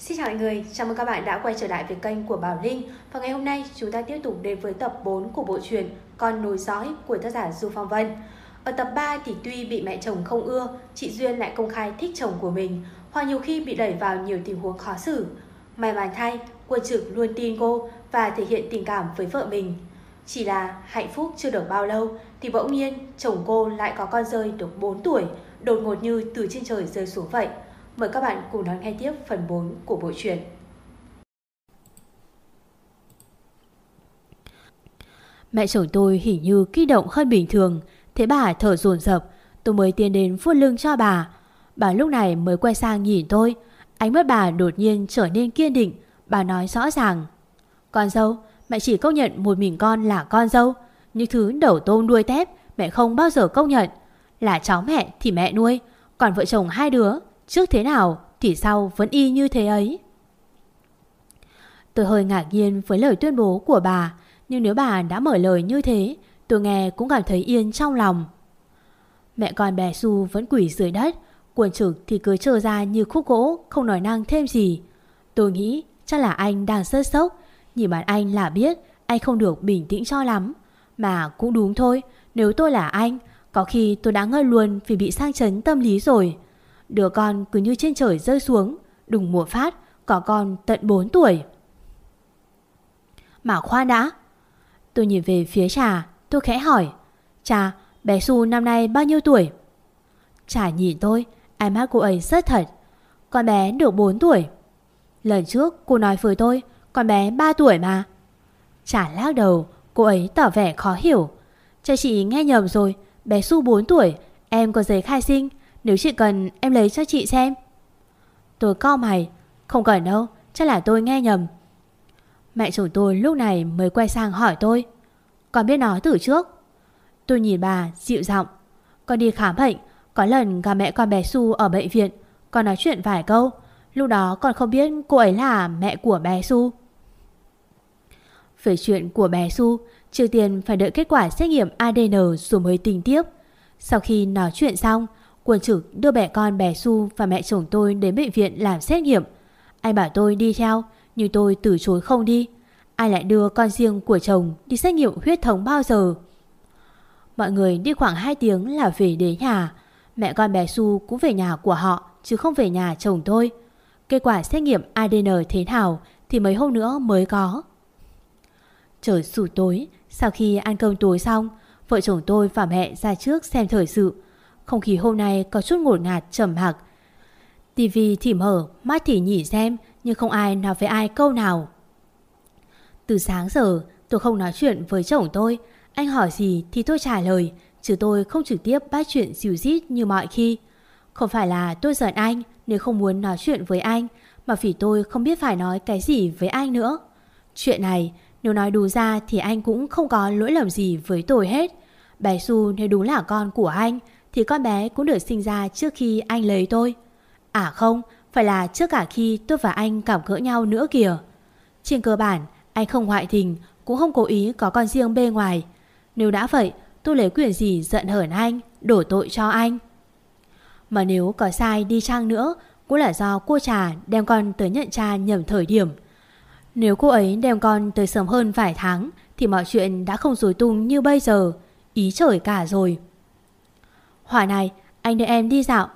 Xin chào mọi người, chào mừng các bạn đã quay trở lại với kênh của Bảo Linh. Và ngày hôm nay chúng ta tiếp tục đến với tập 4 của bộ truyện Con nối dõi của tác giả Du Phong Vân. Ở tập 3 thì tuy bị mẹ chồng không ưa, chị Duyên lại công khai thích chồng của mình Hoặc nhiều khi bị đẩy vào nhiều tình huống khó xử. May mắn thay, quân trực luôn tin cô và thể hiện tình cảm với vợ mình. Chỉ là hạnh phúc chưa được bao lâu thì bỗng nhiên chồng cô lại có con rơi được 4 tuổi Đột ngột như từ trên trời rơi xuống vậy. Mời các bạn cùng đón nghe tiếp phần 4 của bộ truyện. Mẹ chồng tôi hình như kích động hơn bình thường, thế bà thở dồn dập, tôi mới tiến đến vuốt lưng cho bà. Bà lúc này mới quay sang nhìn tôi, ánh mắt bà đột nhiên trở nên kiên định, bà nói rõ ràng. Con dâu, mẹ chỉ công nhận một mình con là con dâu, những thứ đầu tôm đuôi tép mẹ không bao giờ công nhận. Là cháu mẹ thì mẹ nuôi, còn vợ chồng hai đứa Trước thế nào thì sau vẫn y như thế ấy? Tôi hơi ngạc nhiên với lời tuyên bố của bà, Nhưng nếu bà đã mở lời như thế, Tôi nghe cũng cảm thấy yên trong lòng. Mẹ con bé Su vẫn quỷ dưới đất Quần trực thì cứ trơ ra như khúc gỗ, Không nói năng thêm gì. Tôi nghĩ chắc là anh đang rất sốc, Nhìn mặt anh là biết Anh không được bình tĩnh cho lắm. Mà cũng đúng thôi, Nếu tôi là anh, Có khi tôi đã ngơi luôn vì bị sang chấn tâm lý rồi. Đứa con cứ như trên trời rơi xuống, Đùng một phát Có con tận 4 tuổi. Mà khoa đã, Tôi nhìn về phía trà, Tôi khẽ hỏi, Trà, bé Su năm nay bao nhiêu tuổi? Trà nhìn tôi, Ánh mắt cô ấy rất thật, Con bé được 4 tuổi. Lần trước cô nói với tôi, Con bé 3 tuổi mà. Trà lắc đầu, Cô ấy tỏ vẻ khó hiểu Cha chị nghe nhầm rồi, Bé Su 4 tuổi, Em có giấy khai sinh nếu chị cần, em lấy cho chị xem. Tôi co mày Không cần đâu, Chắc là tôi nghe nhầm. Mẹ chồng tôi lúc này mới quay sang hỏi tôi, Con biết nói từ trước? Tôi nhìn bà dịu giọng, Con đi khám bệnh, Có lần gặp mẹ con bé Su ở bệnh viện, Con nói chuyện vài câu, Lúc đó con không biết cô ấy là mẹ của bé Su Về chuyện của bé Su Trước tiên phải đợi kết quả xét nghiệm ADN rồi mới tính tiếp. Sau khi nói chuyện xong Quân trực đưa mẹ con bé Su và mẹ chồng tôi đến bệnh viện làm xét nghiệm. Anh bảo tôi đi theo, nhưng tôi từ chối không đi. Ai lại đưa con riêng của chồng đi xét nghiệm huyết thống bao giờ? Mọi người đi khoảng 2 tiếng là về đến nhà. Mẹ con bé Su cũng về nhà của họ, chứ không về nhà chồng tôi. Kết quả xét nghiệm ADN thế nào thì mấy hôm nữa mới có. Trời sủ tối, sau khi ăn cơm tối xong, vợ chồng tôi và mẹ ra trước xem thời sự. Không khí hôm nay có chút ngột ngạt trầm hặc Tivi thì mở, mắt thì nhỉ xem, nhưng không ai nói với ai câu nào. Từ sáng giờ, tôi không nói chuyện với chồng tôi. Anh hỏi gì thì tôi trả lời, chứ tôi không trực tiếp bắt chuyện dìu dít như mọi khi. Không phải là tôi giận anh nếu không muốn nói chuyện với anh, mà vì tôi không biết phải nói cái gì với anh nữa. Chuyện này, nếu nói đủ ra thì anh cũng không có lỗi lầm gì với tôi hết. Bé Su nếu đúng là con của anh, thì con bé cũng được sinh ra trước khi anh lấy tôi. À không, phải là trước cả khi tôi và anh cảm gỡ nhau nữa kìa. Trên cơ bản, anh không ngoại tình, cũng không cố ý có con riêng bên ngoài. Nếu đã vậy, tôi lấy quyền gì giận hờn anh, đổ tội cho anh. Mà nếu có sai đi chăng nữa, cũng là do cô trà đem con tới nhận cha nhầm thời điểm. Nếu cô ấy đem con tới sớm hơn vài tháng, thì mọi chuyện đã không rối tung như bây giờ. Ý trời cả rồi. Hỏa này, anh đưa em đi dạo.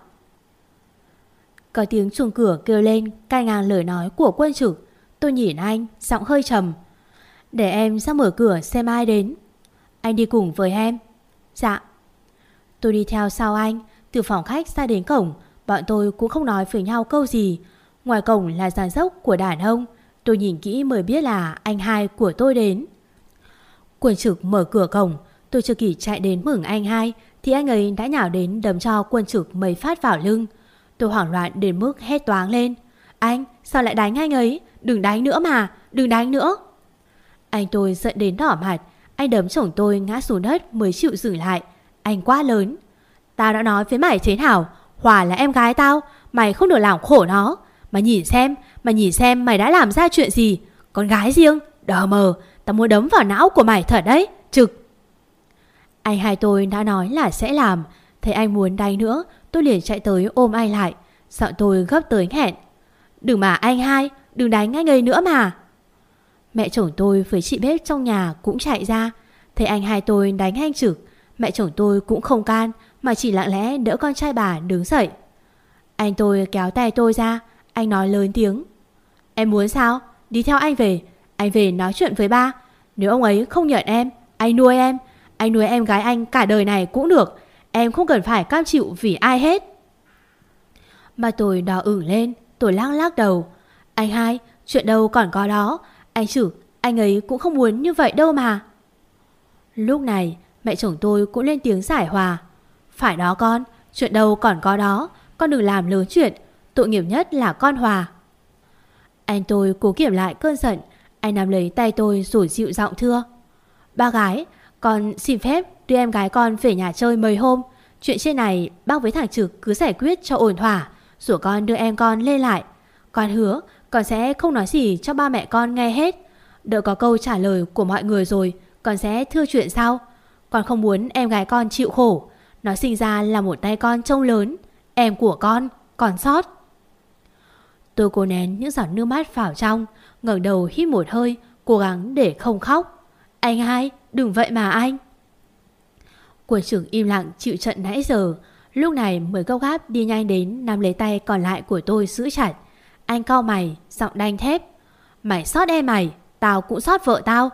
Có tiếng chuông cửa kêu lên cai ngang lời nói của quân trực. Tôi nhìn anh, giọng hơi trầm. Để em ra mở cửa xem ai đến. Anh đi cùng với em. Dạ. Tôi đi theo sau anh, từ phòng khách ra đến cổng. Bọn tôi cũng không nói với nhau câu gì. Ngoài cổng là giàn dốc của đàn ông. Tôi nhìn kỹ mới biết là anh hai của tôi đến. Quân trực mở cửa cổng. Tôi chưa kịp chạy đến mừng anh hai thì anh ấy đã nhào đến đấm cho quân trực mấy phát vào lưng. Tôi hoảng loạn đến mức hét toáng lên. Anh, sao lại đánh anh ấy? Đừng đánh nữa mà, đừng đánh nữa. Anh tôi giận đến đỏ mặt, anh đấm chồng tôi ngã xuống đất mới chịu dừng lại. Anh quá lớn. Tao đã nói với mày thế nào? Hòa là em gái tao, mày không được làm khổ nó. Mà nhìn xem, mà nhìn xem mày đã làm ra chuyện gì. Con gái riêng, đờ mờ, tao muốn đấm vào não của mày thật đấy, trực. Anh hai tôi đã nói là sẽ làm. Thấy anh muốn đánh nữa, Tôi liền chạy tới ôm anh lại. Sợ tôi gấp tới hẹn Đừng mà anh hai, Đừng đánh anh ấy nữa mà. Mẹ chồng tôi với chị bếp trong nhà cũng chạy ra. Thấy anh hai tôi đánh anh trực, Mẹ chồng tôi cũng không can, Mà chỉ lặng lẽ đỡ con trai bà đứng dậy. Anh tôi kéo tay tôi ra, Anh nói lớn tiếng. Em muốn sao? Đi theo anh về. Anh về nói chuyện với ba. Nếu ông ấy không nhận em, Anh nuôi em. Anh nuôi em gái anh cả đời này cũng được. Em không cần phải cam chịu vì ai hết. Mà tôi đỏ ửng lên, Tôi lắc lắc đầu. Anh hai, Chuyện đâu còn có đó. Anh chử, Anh ấy cũng không muốn như vậy đâu mà. Lúc này, mẹ chồng tôi cũng lên tiếng giải hòa. Phải đó con, Chuyện đâu còn có đó. Con đừng làm lớn chuyện. Tội nghiệp nhất là con Hòa. Anh tôi cố kiểm lại cơn giận. Anh nắm lấy tay tôi rồi dịu giọng thưa. Ba gái con xin phép đưa em gái con về nhà chơi mấy hôm. Chuyện trên này bác với thằng Trực cứ giải quyết cho ổn thỏa. Rủ con đưa em con lên lại. Con hứa con sẽ không nói gì cho ba mẹ con nghe hết. Đợi có câu trả lời của mọi người rồi, Con sẽ thưa chuyện sau. Con không muốn em gái con chịu khổ. Nó sinh ra là một tay con trông lớn. Em của con còn sót. Tôi cố nén những giọt nước mắt vào trong, ngẩng đầu hít một hơi, Cố gắng để không khóc. Anh hai đừng vậy mà anh. Quân trưởng im lặng chịu trận nãy giờ. Lúc này mới gâu gáp đi nhanh đến Nắm lấy tay còn lại của tôi giữ chặt. Anh cau mày, Giọng đanh thép. Mày sót em mày, Tao cũng sót vợ tao.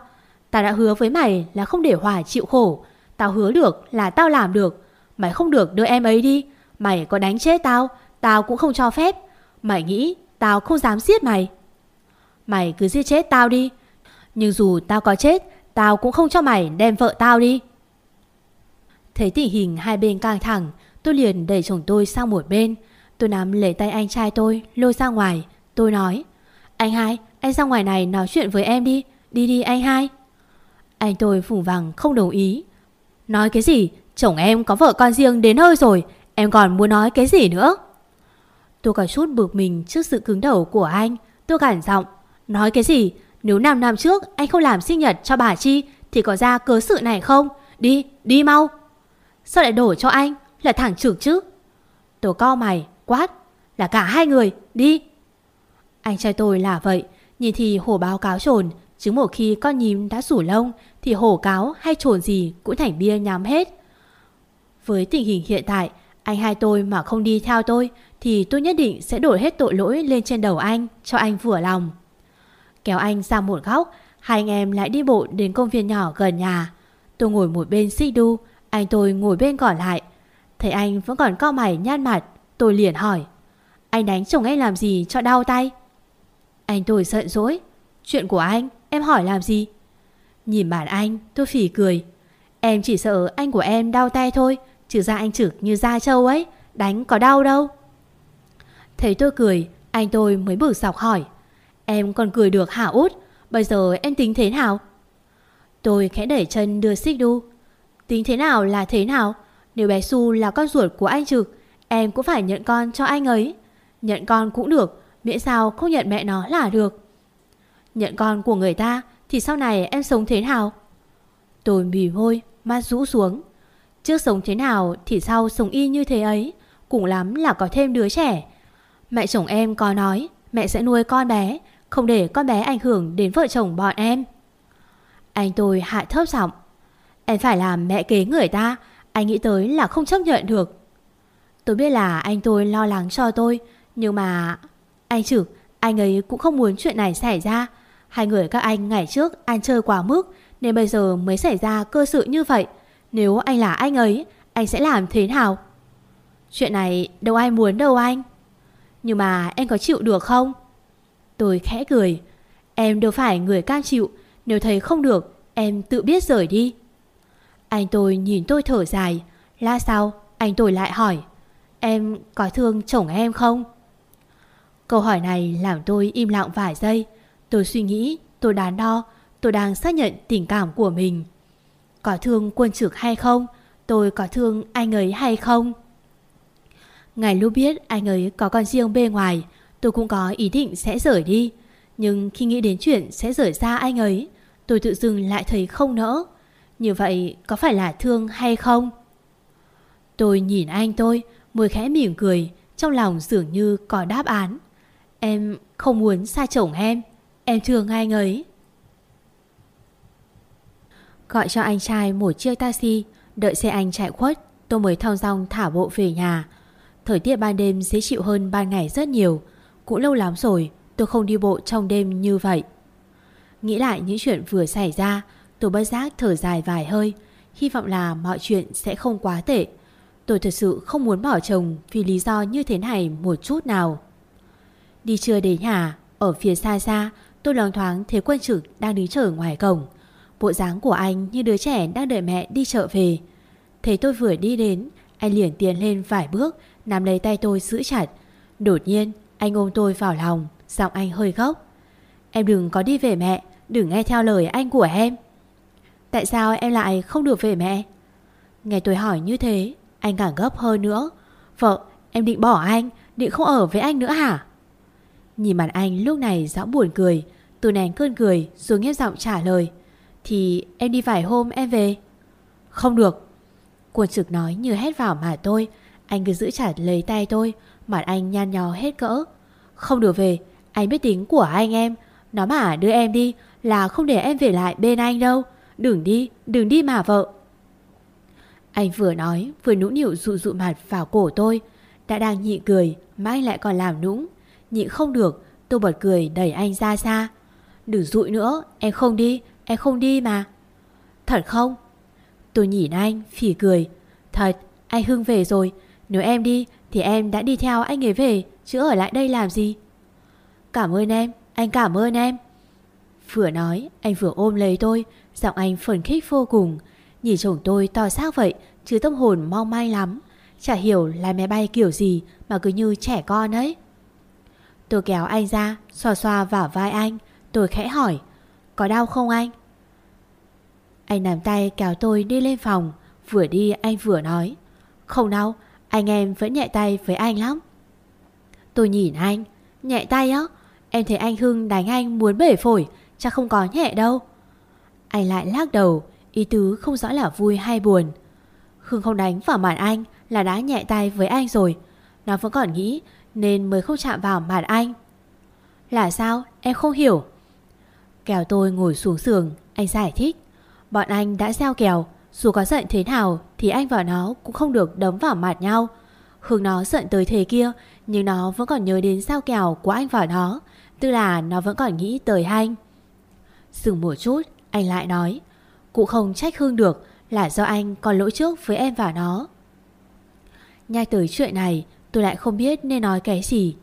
Tao đã hứa với mày là không để Hòa chịu khổ. Tao hứa được là tao làm được. Mày không được đưa em ấy đi. Mày có đánh chết tao Tao cũng không cho phép. Mày nghĩ tao không dám giết mày. Mày cứ giết chết tao đi. Nhưng dù tao có chết Tao cũng không cho mày đem vợ tao đi. Thấy tình hình hai bên căng thẳng, Tôi liền đẩy chồng tôi sang một bên. Tôi nắm lấy tay anh trai tôi, Lôi ra ngoài. Tôi nói, Anh hai, anh ra ngoài này nói chuyện với em đi. Đi đi anh hai. Anh tôi phủ vàng không đồng ý. Nói cái gì? Chồng em có vợ con riêng đến hơi rồi. Em còn muốn nói cái gì nữa? Tôi có chút bực mình trước sự cứng đầu của anh. Tôi cản giọng, Nói cái gì? Nếu 5 năm trước anh không làm sinh nhật cho bà Chi Thì có ra cớ sự này không? Đi, đi mau. Sao lại đổ cho anh? Là thằng trưởng chứ. Tôi co mày, quát Là cả hai người, đi. Anh trai tôi là vậy Nhìn thì hổ báo cáo trồn Chứ một khi con nhím đã rủ lông Thì hổ cáo hay trồn gì cũng thành bia nhắm hết. Với tình hình hiện tại Anh hai tôi mà không đi theo tôi Thì tôi nhất định sẽ đổ hết tội lỗi lên trên đầu anh Cho anh vừa lòng. Kéo anh ra một góc, Hai anh em lại đi bộ đến công viên nhỏ gần nhà. Tôi ngồi một bên xích đu, Anh tôi ngồi bên còn lại. Thấy anh vẫn còn co mày nhăn mặt, Tôi liền hỏi, Anh đánh chồng em làm gì cho đau tay? Anh tôi giận dỗi, Chuyện của anh, em hỏi làm gì? Nhìn bản anh, tôi phỉ cười, Em chỉ sợ anh của em đau tay thôi Trừ ra anh trực như da trâu ấy, Đánh có đau đâu. Thấy tôi cười, Anh tôi mới bực sọc hỏi Em còn cười được hả út? Bây giờ em tính thế nào? Tôi khẽ đẩy chân đưa xích đu. Tính thế nào là thế nào? Nếu bé Su là con ruột của anh Trực, Em cũng phải nhận con cho anh ấy. Nhận con cũng được, Miễn sao không nhận mẹ nó là được. Nhận con của người ta, Thì sau này em sống thế nào? Tôi mỉ môi, Mắt rũ xuống. Trước sống thế nào thì sau sống y như thế ấy, Cũng lắm là có thêm đứa trẻ. Mẹ chồng em có nói, Mẹ sẽ nuôi con bé không để con bé ảnh hưởng đến vợ chồng bọn em. Anh tôi hạ thấp giọng. Em phải làm mẹ kế người ta, Anh nghĩ tới là không chấp nhận được. Tôi biết là anh tôi lo lắng cho tôi, Nhưng mà Anh trực Anh ấy cũng không muốn chuyện này xảy ra. Hai người các anh ngày trước ăn chơi quá mức, Nên bây giờ mới xảy ra cơ sự như vậy. Nếu anh là anh ấy, Anh sẽ làm thế nào? Chuyện này đâu ai muốn đâu anh. Nhưng mà em có chịu được không? Tôi khẽ cười. Em đâu phải người cam chịu, Nếu thấy không được, Em tự biết rời đi. Anh tôi nhìn tôi thở dài. La sau, anh tôi lại hỏi, Em có thương chồng em không? Câu hỏi này làm tôi im lặng vài giây. Tôi suy nghĩ, Tôi đắn đo, Tôi đang xác nhận tình cảm của mình. Có thương quân trực hay không? Tôi có thương anh ấy hay không? Ngày lúc biết anh ấy có con riêng bên ngoài Tôi cũng có ý định sẽ rời đi. Nhưng khi nghĩ đến chuyện sẽ rời xa anh ấy, Tôi tự dưng lại thấy không nỡ. Như vậy có phải là thương hay không? Tôi nhìn anh tôi, Môi khẽ mỉm cười, Trong lòng dường như có đáp án. Em không muốn xa chồng em Em thương anh ấy. Gọi cho anh trai một chiếc taxi, Đợi xe anh chạy khuất, Tôi mới thong dong thả bộ về nhà. Thời tiết ban đêm dễ chịu hơn ban ngày rất nhiều cũng lâu lắm rồi, Tôi không đi bộ trong đêm như vậy. Nghĩ lại những chuyện vừa xảy ra, Tôi bất giác thở dài vài hơi, Hy vọng là mọi chuyện sẽ không quá tệ. Tôi thật sự không muốn bỏ chồng Vì lý do như thế này một chút nào. Đi chưa đến nhà, Ở phía xa xa, Tôi loáng thoáng thấy quân trực đang đứng chờ ngoài cổng. Bộ dáng của anh như đứa trẻ đang đợi mẹ đi chợ về. Thấy tôi vừa đi đến, Anh liền tiến lên vài bước, Nắm lấy tay tôi giữ chặt. Đột nhiên anh ôm tôi vào lòng, Giọng anh hơi gốc Em đừng có đi về mẹ, Đừng nghe theo lời anh của em. Tại sao em lại không được về mẹ? Nghe tôi hỏi như thế, Anh càng gấp hơn nữa. Vợ, em định bỏ anh, Định không ở với anh nữa hả? Nhìn mặt anh lúc này rõ buồn cười, Tôi nén cơn cười rồi nghe giọng trả lời. Thì em đi vài hôm em về? Không được. Quân trực nói như hét vào mà tôi, Anh cứ giữ chặt lấy tay tôi Mặt anh nhan nhó hết cỡ. Không được về Anh biết tính của anh em. Nó mà đưa em đi Là không để em về lại bên anh đâu. Đừng đi, đừng đi mà vợ. Anh vừa nói Vừa nũng nịu dụ dụ mặt vào cổ tôi. Đã đang nhị cười Mà anh lại còn làm nũng. Nhị không được Tôi bật cười đẩy anh ra xa. Đừng dụi nữa Em không đi Em không đi mà. Thật không? Tôi nhìn anh phỉ cười. Thật anh Hưng về rồi. Nếu em đi, thì em đã đi theo anh ấy về, Chứ ở lại đây làm gì? Cảm ơn em, Anh cảm ơn em. Vừa nói, anh vừa ôm lấy tôi, Giọng anh phấn khích vô cùng. Nhìn chồng tôi to xác vậy, Chứ tâm hồn mong manh lắm. Chả hiểu là máy bay kiểu gì Mà cứ như trẻ con ấy. Tôi kéo anh ra, Xoa xoa vào vai anh. Tôi khẽ hỏi, Có đau không anh? Anh nắm tay kéo tôi đi lên phòng. Vừa đi, anh vừa nói, Không đau anh em vẫn nhẹ tay với anh lắm. Tôi nhìn anh, Nhẹ tay á. Em thấy anh Hưng đánh anh muốn bể phổi, Chắc không có nhẹ đâu. Anh lại lắc đầu, Ý tứ không rõ là vui hay buồn. Hưng không đánh vào mặt anh Là đã nhẹ tay với anh rồi. Nó vẫn còn nghĩ Nên mới không chạm vào mặt anh. Là sao? Em không hiểu. Kéo tôi ngồi xuống giường, Anh giải thích. Bọn anh đã gieo kèo Dù có giận thế nào thì anh và nó cũng không được đấm vào mặt nhau. Hương nó giận tới thế kia, Nhưng nó vẫn còn nhớ đến sao kèo của anh và nó, Tức là nó vẫn còn nghĩ tới anh. Dừng một chút, Anh lại nói, Cũng không trách Hương được Là do anh còn lỗi trước với em và nó. Nhắc tới chuyện này, Tôi lại không biết nên nói cái gì.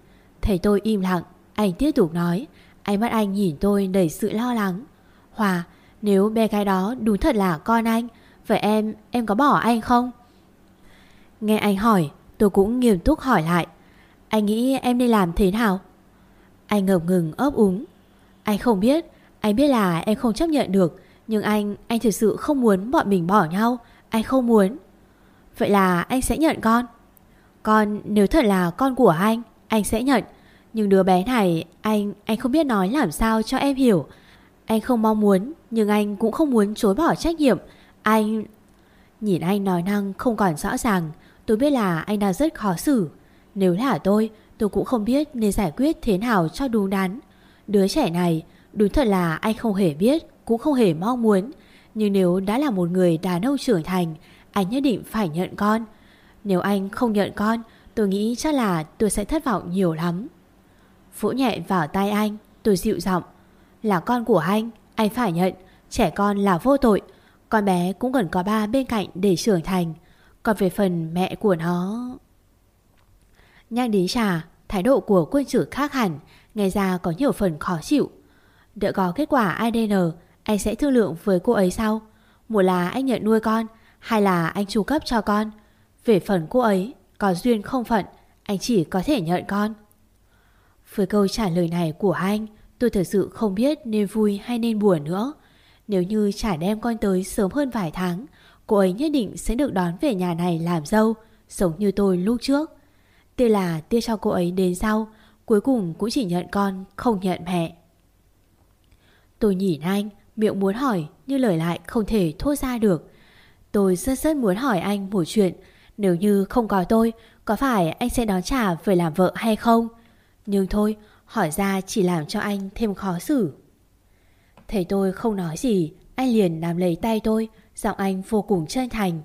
Thấy tôi im lặng, Anh tiếp tục nói, Ánh mắt anh nhìn tôi đầy sự lo lắng. Hòa, Nếu bé gái đó đúng thật là con anh Vậy em, em có bỏ anh không? Nghe anh hỏi Tôi cũng nghiêm túc hỏi lại. Anh nghĩ em nên làm thế nào? Anh ngập ngừng ấp úng. Anh không biết Anh biết là em không chấp nhận được Nhưng anh, anh thực sự không muốn bọn mình bỏ nhau. Anh không muốn. Vậy là anh sẽ nhận con. Con nếu thật là con của anh Anh sẽ nhận. Nhưng đứa bé này anh anh không biết nói làm sao cho em hiểu. Anh không mong muốn Nhưng anh cũng không muốn chối bỏ trách nhiệm. Anh Nhìn anh nói năng không còn rõ ràng. Tôi biết là anh đang rất khó xử. Nếu là tôi Tôi cũng không biết nên giải quyết thế nào cho đúng đắn. Đứa trẻ này, Đúng thật là anh không hề biết, Cũng không hề mong muốn. Nhưng nếu đã là một người đàn ông trưởng thành, Anh nhất định phải nhận con. Nếu anh không nhận con, Tôi nghĩ chắc là tôi sẽ thất vọng nhiều lắm. Vỗ nhẹ vào tay anh, Tôi dịu giọng. Là con của anh Anh phải nhận, Trẻ con là vô tội. Con bé cũng cần có ba bên cạnh để trưởng thành. Còn về phần mẹ của nó. Nhắc đến trà, Thái độ của quân trưởng khác hẳn, Nghe ra có nhiều phần khó chịu. Đợi có kết quả ADN Anh sẽ thương lượng với cô ấy sau. Một là anh nhận nuôi con, Hai là anh chu cấp cho con. Về phần cô ấy, Có duyên không phận, Anh chỉ có thể nhận con. Với câu trả lời này của anh, Tôi thật sự không biết nên vui hay nên buồn nữa. Nếu như trả đem con tới sớm hơn vài tháng, Cô ấy nhất định sẽ được đón về nhà này làm dâu, Giống như tôi lúc trước. Tiếc là tia cho cô ấy đến sau, Cuối cùng cũng chỉ nhận con, Không nhận mẹ. Tôi nhìn anh, Miệng muốn hỏi, Nhưng lời lại không thể thốt ra được. Tôi rất rất muốn hỏi anh một chuyện, Nếu như không có tôi, Có phải anh sẽ đón trả về làm vợ hay không? Nhưng thôi, Hỏi ra chỉ làm cho anh thêm khó xử. Thấy tôi không nói gì. Anh liền nắm lấy tay tôi. Giọng anh vô cùng chân thành.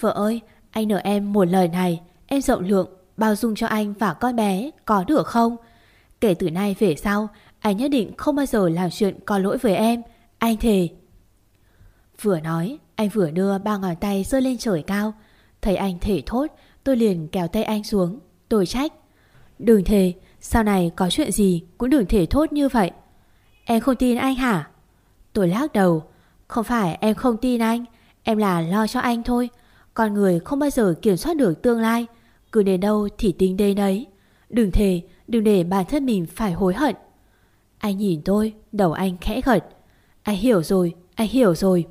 Vợ ơi, anh nợ em một lời này. Em rộng lượng, bao dung cho anh và con bé, Có được không? Kể từ nay về sau, Anh nhất định không bao giờ làm chuyện có lỗi với em. Anh thề. Vừa nói, anh vừa đưa ba ngón tay rơi lên trời cao. Thấy anh thể thốt, Tôi liền kéo tay anh xuống. Tôi trách. Đừng thề, Sau này có chuyện gì cũng đừng thể thốt như vậy. Em không tin anh hả? Tôi lắc đầu. Không phải em không tin anh. Em là lo cho anh thôi. Con người không bao giờ kiểm soát được tương lai. Cứ đến đâu thì tính đến đấy. Đừng thề, Đừng để bản thân mình phải hối hận. Anh nhìn tôi, Đầu anh khẽ gật. Anh hiểu rồi, Anh hiểu rồi.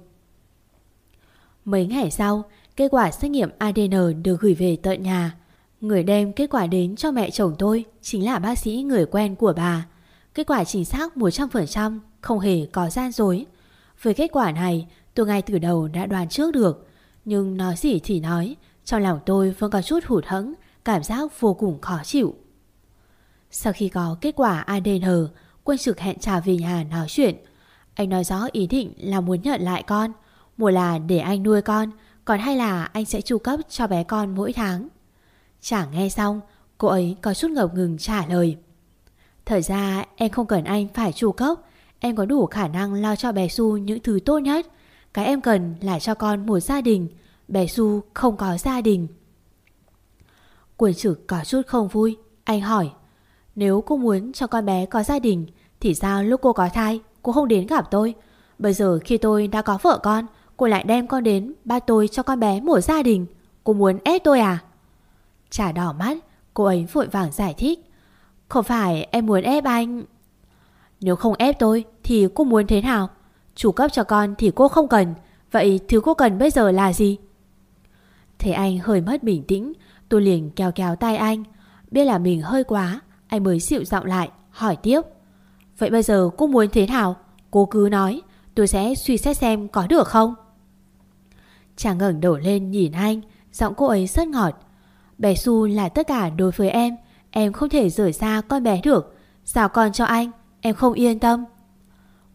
Mấy ngày sau, Kết quả xét nghiệm ADN được gửi về tận nhà. Người đem kết quả đến cho mẹ chồng tôi Chính là bác sĩ người quen của bà. Kết quả chính xác 100% Không hề có gian dối. Với kết quả này, tôi ngay từ đầu đã đoán trước được. Nhưng nói gì thì nói, Trong lòng tôi vẫn có chút hụt hẫng, Cảm giác vô cùng khó chịu. Sau khi có kết quả ADN Quân trực hẹn trả về nhà nói chuyện. Anh nói rõ ý định là muốn nhận lại con. Một là để anh nuôi con, Còn hay là anh sẽ chu cấp cho bé con mỗi tháng. Chả nghe xong, Cô ấy có chút ngập ngừng trả lời. Thời ra, em không cần anh phải chu cấp. Em có đủ khả năng lo cho bé Su những thứ tốt nhất. Cái em cần là cho con một gia đình. Bé Su không có gia đình. Quần trực có chút không vui. Anh hỏi, Nếu cô muốn cho con bé có gia đình, Thì sao lúc cô có thai, Cô không đến gặp tôi? Bây giờ khi tôi đã có vợ con, Cô lại đem con đến Ba tôi cho con bé một gia đình. Cô muốn ép tôi à? Trả đỏ mắt, Cô ấy vội vàng giải thích không phải em muốn ép anh. Nếu không ép tôi Thì cô muốn thế nào? Chủ cấp cho con thì cô không cần. Vậy thứ cô cần bây giờ là gì? Thế anh hơi mất bình tĩnh, Tôi liền kéo kéo tay anh. Biết là mình hơi quá, Anh mới dịu giọng lại, hỏi tiếp. Vậy bây giờ cô muốn thế nào? Cô cứ nói, Tôi sẽ suy xét xem có được không? Chàng ngẩng đổ lên nhìn anh, Giọng cô ấy rất ngọt. Bé Su là tất cả đối với em Em không thể rời xa con bé được. Sao con cho anh, Em không yên tâm.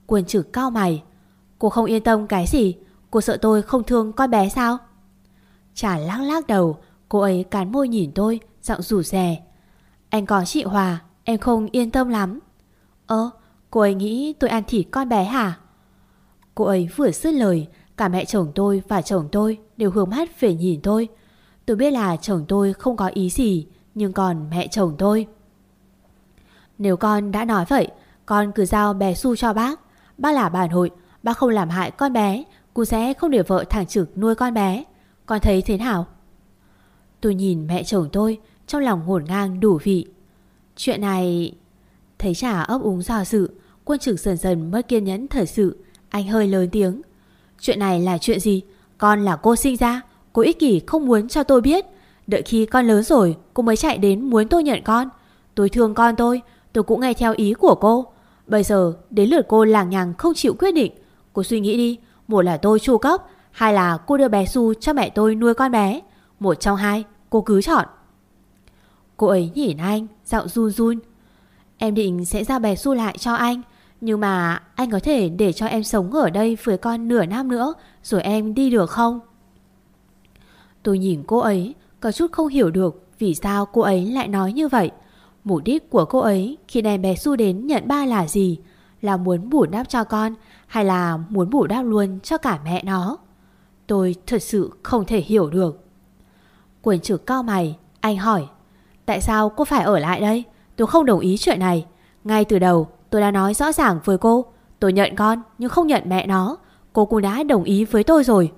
Quân trực cao mày. Cô không yên tâm cái gì? Cô sợ tôi không thương con bé sao? Chả lắc lắc đầu, Cô ấy cán môi nhìn tôi, Giọng rủ rè. Anh có chị Hòa, Em không yên tâm lắm. Ơ, cô ấy nghĩ tôi ăn thịt con bé hả? Cô ấy vừa dứt lời, Cả mẹ chồng tôi và chồng tôi Đều hướng mắt về nhìn tôi. Tôi biết là chồng tôi không có ý gì nhưng còn mẹ chồng tôi. Nếu con đã nói vậy, Con cứ giao bé Su cho bác. Bác là bà nội, Bác không làm hại con bé, Cô sẽ không để vợ thẳng trực nuôi con bé. Con thấy thế nào? Tôi nhìn mẹ chồng tôi, Trong lòng ngổn ngang đủ vị. Chuyện này, Thấy trả ấp úng do dự Quân trực dần dần mất kiên nhẫn thật sự, Anh hơi lớn tiếng. Chuyện này là chuyện gì? Con là cô sinh ra, Cô ích kỷ không muốn cho tôi biết. Đợi khi con lớn rồi, Cô mới chạy đến muốn tôi nhận con. Tôi thương con tôi Tôi cũng nghe theo ý của cô. Bây giờ, đến lượt cô làng nhằng không chịu quyết định. Cô suy nghĩ đi, Một là tôi chu cấp, Hai là cô đưa bé Su cho mẹ tôi nuôi con bé. Một trong hai, cô cứ chọn. Cô ấy nhìn anh, Giọng run run. Em định sẽ giao bé Su lại cho anh, Nhưng mà anh có thể để cho em sống ở đây với con nửa năm nữa, Rồi em đi được không? Tôi nhìn cô ấy có chút không hiểu được Vì sao cô ấy lại nói như vậy. Mục đích của cô ấy khi đem bé Su đến nhận ba là gì? Là muốn bù đắp cho con Hay là muốn bù đắp luôn cho cả mẹ nó? Tôi thật sự không thể hiểu được. Quyền trực cao mày Anh hỏi Tại sao cô phải ở lại đây? Tôi không đồng ý chuyện này. Ngay từ đầu tôi đã nói rõ ràng với cô Tôi nhận con nhưng không nhận mẹ nó. Cô cũng đã đồng ý với tôi rồi.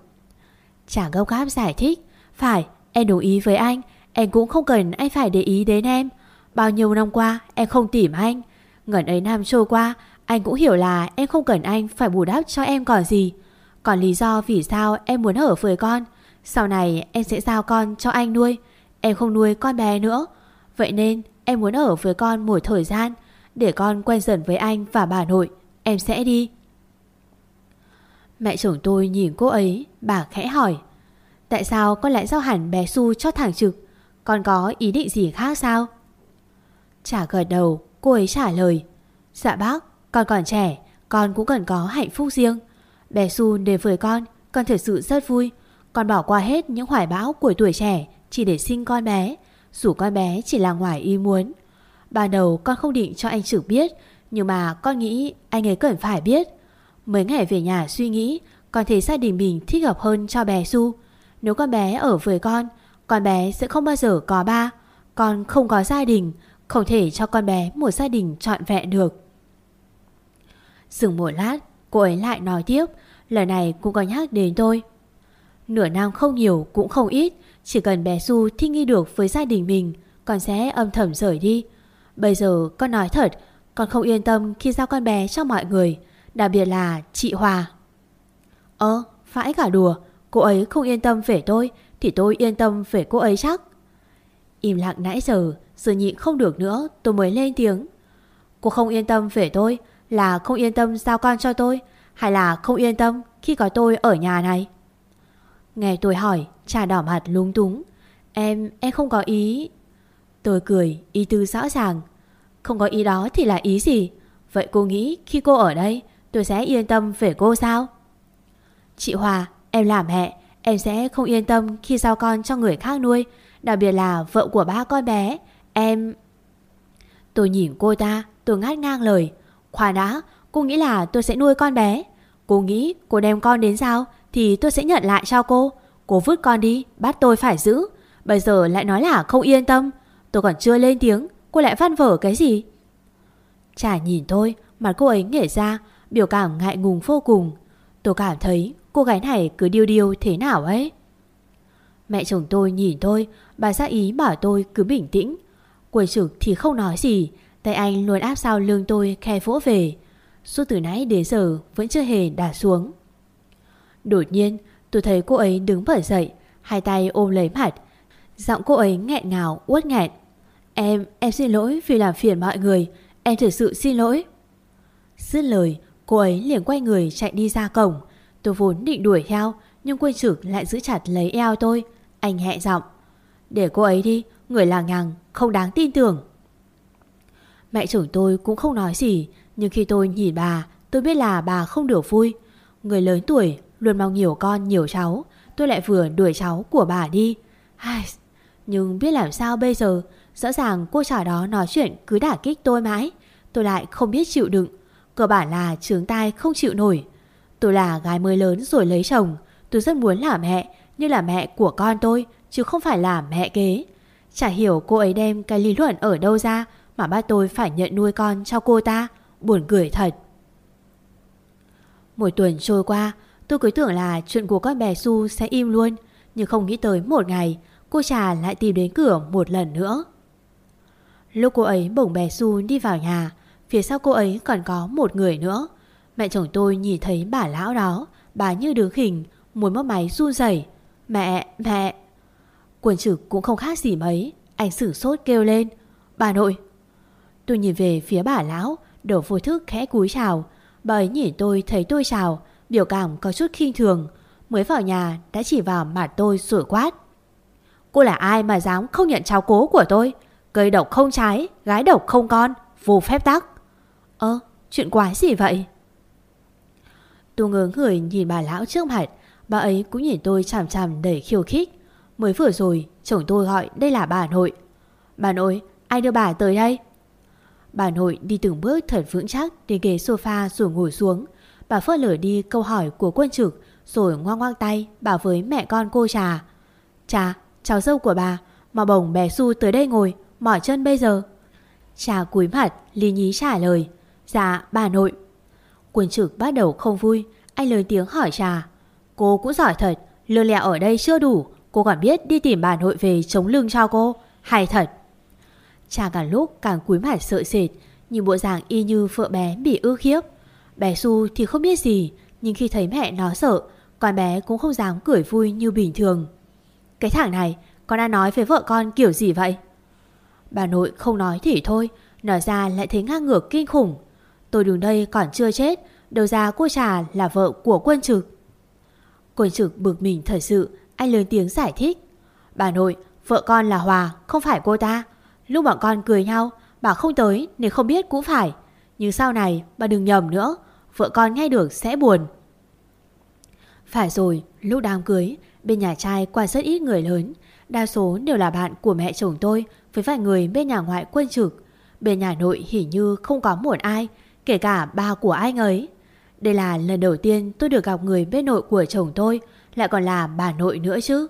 Chàng gốc gáp giải thích phải, em đồng ý với anh, Em cũng không cần anh phải để ý đến em. Bao nhiêu năm qua, em không tìm anh. Ngần ấy năm trôi qua, Anh cũng hiểu là em không cần anh phải bù đắp cho em còn gì. Còn lý do vì sao em muốn ở với con, Sau này em sẽ giao con cho anh nuôi. Em không nuôi con bé nữa. Vậy nên, em muốn ở với con một thời gian, Để con quen dần với anh và bà nội. Em sẽ đi. Mẹ chồng tôi nhìn cô ấy, Bà khẽ hỏi. Tại sao con lại giao hẳn bé Su cho thằng trực? Con có ý định gì khác sao? Chả gật đầu cô ấy trả lời. Dạ bác, con còn trẻ Con cũng cần có hạnh phúc riêng. Bé Su đến với con Con thật sự rất vui. Con bỏ qua hết những hoài bão của tuổi trẻ Chỉ để sinh con bé. Dù con bé chỉ là ngoài ý muốn. Ban đầu con không định cho anh trực biết Nhưng mà con nghĩ anh ấy cần phải biết. Mấy ngày về nhà suy nghĩ Con thấy gia đình mình thích hợp hơn cho bé Su nếu con bé ở với con Con bé sẽ không bao giờ có ba. Con không có gia đình Không thể cho con bé một gia đình trọn vẹn được. Dừng một lát Cô ấy lại nói tiếp lời này cũng có nhắc đến tôi. Nửa năm không nhiều cũng không ít Chỉ cần bé Su thích nghi được với gia đình mình Con sẽ âm thầm rời đi. Bây giờ con nói thật Con không yên tâm khi giao con bé cho mọi người Đặc biệt là chị Hòa. Ơ, phải cả đùa Cô ấy không yên tâm về tôi Thì tôi yên tâm về cô ấy chắc. Im lặng nãy giờ sự nhịn không được nữa tôi mới lên tiếng. Cô không yên tâm về tôi Là không yên tâm giao con cho tôi Hay là không yên tâm khi có tôi ở nhà này? Nghe tôi hỏi Trà đỏ mặt lúng túng. Em, em không có ý. Tôi cười, ý tư rõ ràng. Không có ý đó thì là ý gì? Vậy cô nghĩ khi cô ở đây Tôi sẽ yên tâm về cô sao? Chị Hòa Em làm mẹ, Em sẽ không yên tâm khi giao con cho người khác nuôi, Đặc biệt là vợ của ba con bé. Em Tôi nhìn cô ta, Tôi ngắt ngang lời. Khoan đã, Cô nghĩ là tôi sẽ nuôi con bé. Cô nghĩ cô đem con đến sao Thì tôi sẽ nhận lại cho cô. Cô vứt con đi, Bắt tôi phải giữ. Bây giờ lại nói là không yên tâm. Tôi còn chưa lên tiếng, Cô lại văn vở cái gì? Chả nhìn tôi, Mặt cô ấy nghể ra, Biểu cảm ngại ngùng vô cùng. Tôi cảm thấy cô gái này cứ điêu điêu thế nào ấy? Mẹ chồng tôi nhìn tôi Bà ra ý bảo tôi cứ bình tĩnh. Quầy trực thì không nói gì Tay anh luôn áp sau lưng tôi khe vỗ về. Suốt từ nãy đến giờ Vẫn chưa hề đả xuống. Đột nhiên tôi thấy cô ấy đứng bật dậy Hai tay ôm lấy mặt. Giọng cô ấy nghẹn ngào uất nghẹn. Em, em xin lỗi vì làm phiền mọi người Em thực sự xin lỗi. Dứt lời Cô ấy liền quay người chạy đi ra cổng. Tôi vốn định đuổi theo, Nhưng quân trực lại giữ chặt lấy eo tôi. Anh hẹ giọng, Để cô ấy đi, Người làng nhằng không đáng tin tưởng. Mẹ trưởng tôi cũng không nói gì, Nhưng khi tôi nhìn bà, Tôi biết là bà không được vui. Người lớn tuổi, luôn mong nhiều con nhiều cháu, Tôi lại vừa đuổi cháu của bà đi. Ai... Nhưng biết làm sao bây giờ? Rõ ràng cô trò đó nói chuyện cứ đả kích tôi mãi, Tôi lại không biết chịu đựng. Cơ bản là trướng tai không chịu nổi. Tôi là gái mới lớn rồi lấy chồng. Tôi rất muốn làm mẹ Như là mẹ của con tôi, Chứ không phải là mẹ kế. Chả hiểu cô ấy đem cái lý luận ở đâu ra Mà ba tôi phải nhận nuôi con cho cô ta. Buồn cười thật. Một tuần trôi qua, Tôi cứ tưởng là chuyện của con bé Su sẽ im luôn. Nhưng không nghĩ tới một ngày, Cô trà lại tìm đến cửa một lần nữa. Lúc cô ấy bổng bé Su đi vào nhà, Phía sau cô ấy còn có một người nữa. Mẹ chồng tôi nhìn thấy bà lão đó Bà như đứng hình Muốn mất máy run rẩy. Mẹ, mẹ. Quần trực cũng không khác gì mấy Anh sử sốt kêu lên. Bà nội. Tôi nhìn về phía bà lão Đổ vô thức khẽ cúi chào. Bà ấy nhìn tôi thấy tôi chào Biểu cảm có chút khinh thường. Mới vào nhà đã chỉ vào mặt tôi sủi quát. Cô là ai mà dám không nhận cháu cố của tôi? Cây độc không trái Gái độc không con Vô phép tắc. Ơ chuyện quái gì vậy? Tôi ngớ người nhìn bà lão trước mặt. Bà ấy cũng nhìn tôi chằm chằm đầy khiêu khích. Mới vừa rồi, chồng tôi gọi đây là bà nội. Bà nội, ai đưa bà tới đây? Bà nội đi từng bước thật vững chắc Đến ghế sofa rồi ngồi xuống. Bà phớt lờ đi câu hỏi của quân trực, Rồi ngoan ngoan tay bảo với mẹ con cô trà. Trà cháu dâu của bà, Mà bồng bé su tới đây ngồi, Mỏi chân bây giờ. Trà cúi mặt, lý nhí trả lời. Dạ bà nội. Quân trực bắt đầu không vui. Anh lớn tiếng hỏi trà, Cô cũng giỏi thật Lương lẹo ở đây chưa đủ. Cô còn biết đi tìm bà nội về chống lưng cho cô. Hay thật. Trà càng lúc càng cúi mặt sợ sệt, Nhìn bộ dạng y như vợ bé bị ư khiếp. Bé Su thì không biết gì, Nhưng khi thấy mẹ nó sợ, Con bé cũng không dám cười vui như bình thường. Cái thằng này, Con đã nói với vợ con kiểu gì vậy? Bà nội không nói thì thôi, Nói ra lại thấy ngang ngược kinh khủng. Tôi đứng đây còn chưa chết Đầu ra cô trà là vợ của quân trực. Quân trực bực mình thật sự Anh lớn tiếng giải thích. Bà nội, vợ con là Hòa Không phải cô ta. Lúc bọn con cười nhau Bà không tới nên không biết cũng phải. Nhưng sau này bà đừng nhầm nữa Vợ con nghe được sẽ buồn. Phải rồi Lúc đám cưới Bên nhà trai qua rất ít người lớn. Đa số đều là bạn của mẹ chồng tôi Với vài người bên nhà ngoại quân trực. Bên nhà nội hình như không có một ai Kể cả ba của anh ấy Đây là lần đầu tiên tôi được gặp người bên nội của chồng tôi, Lại còn là bà nội nữa chứ.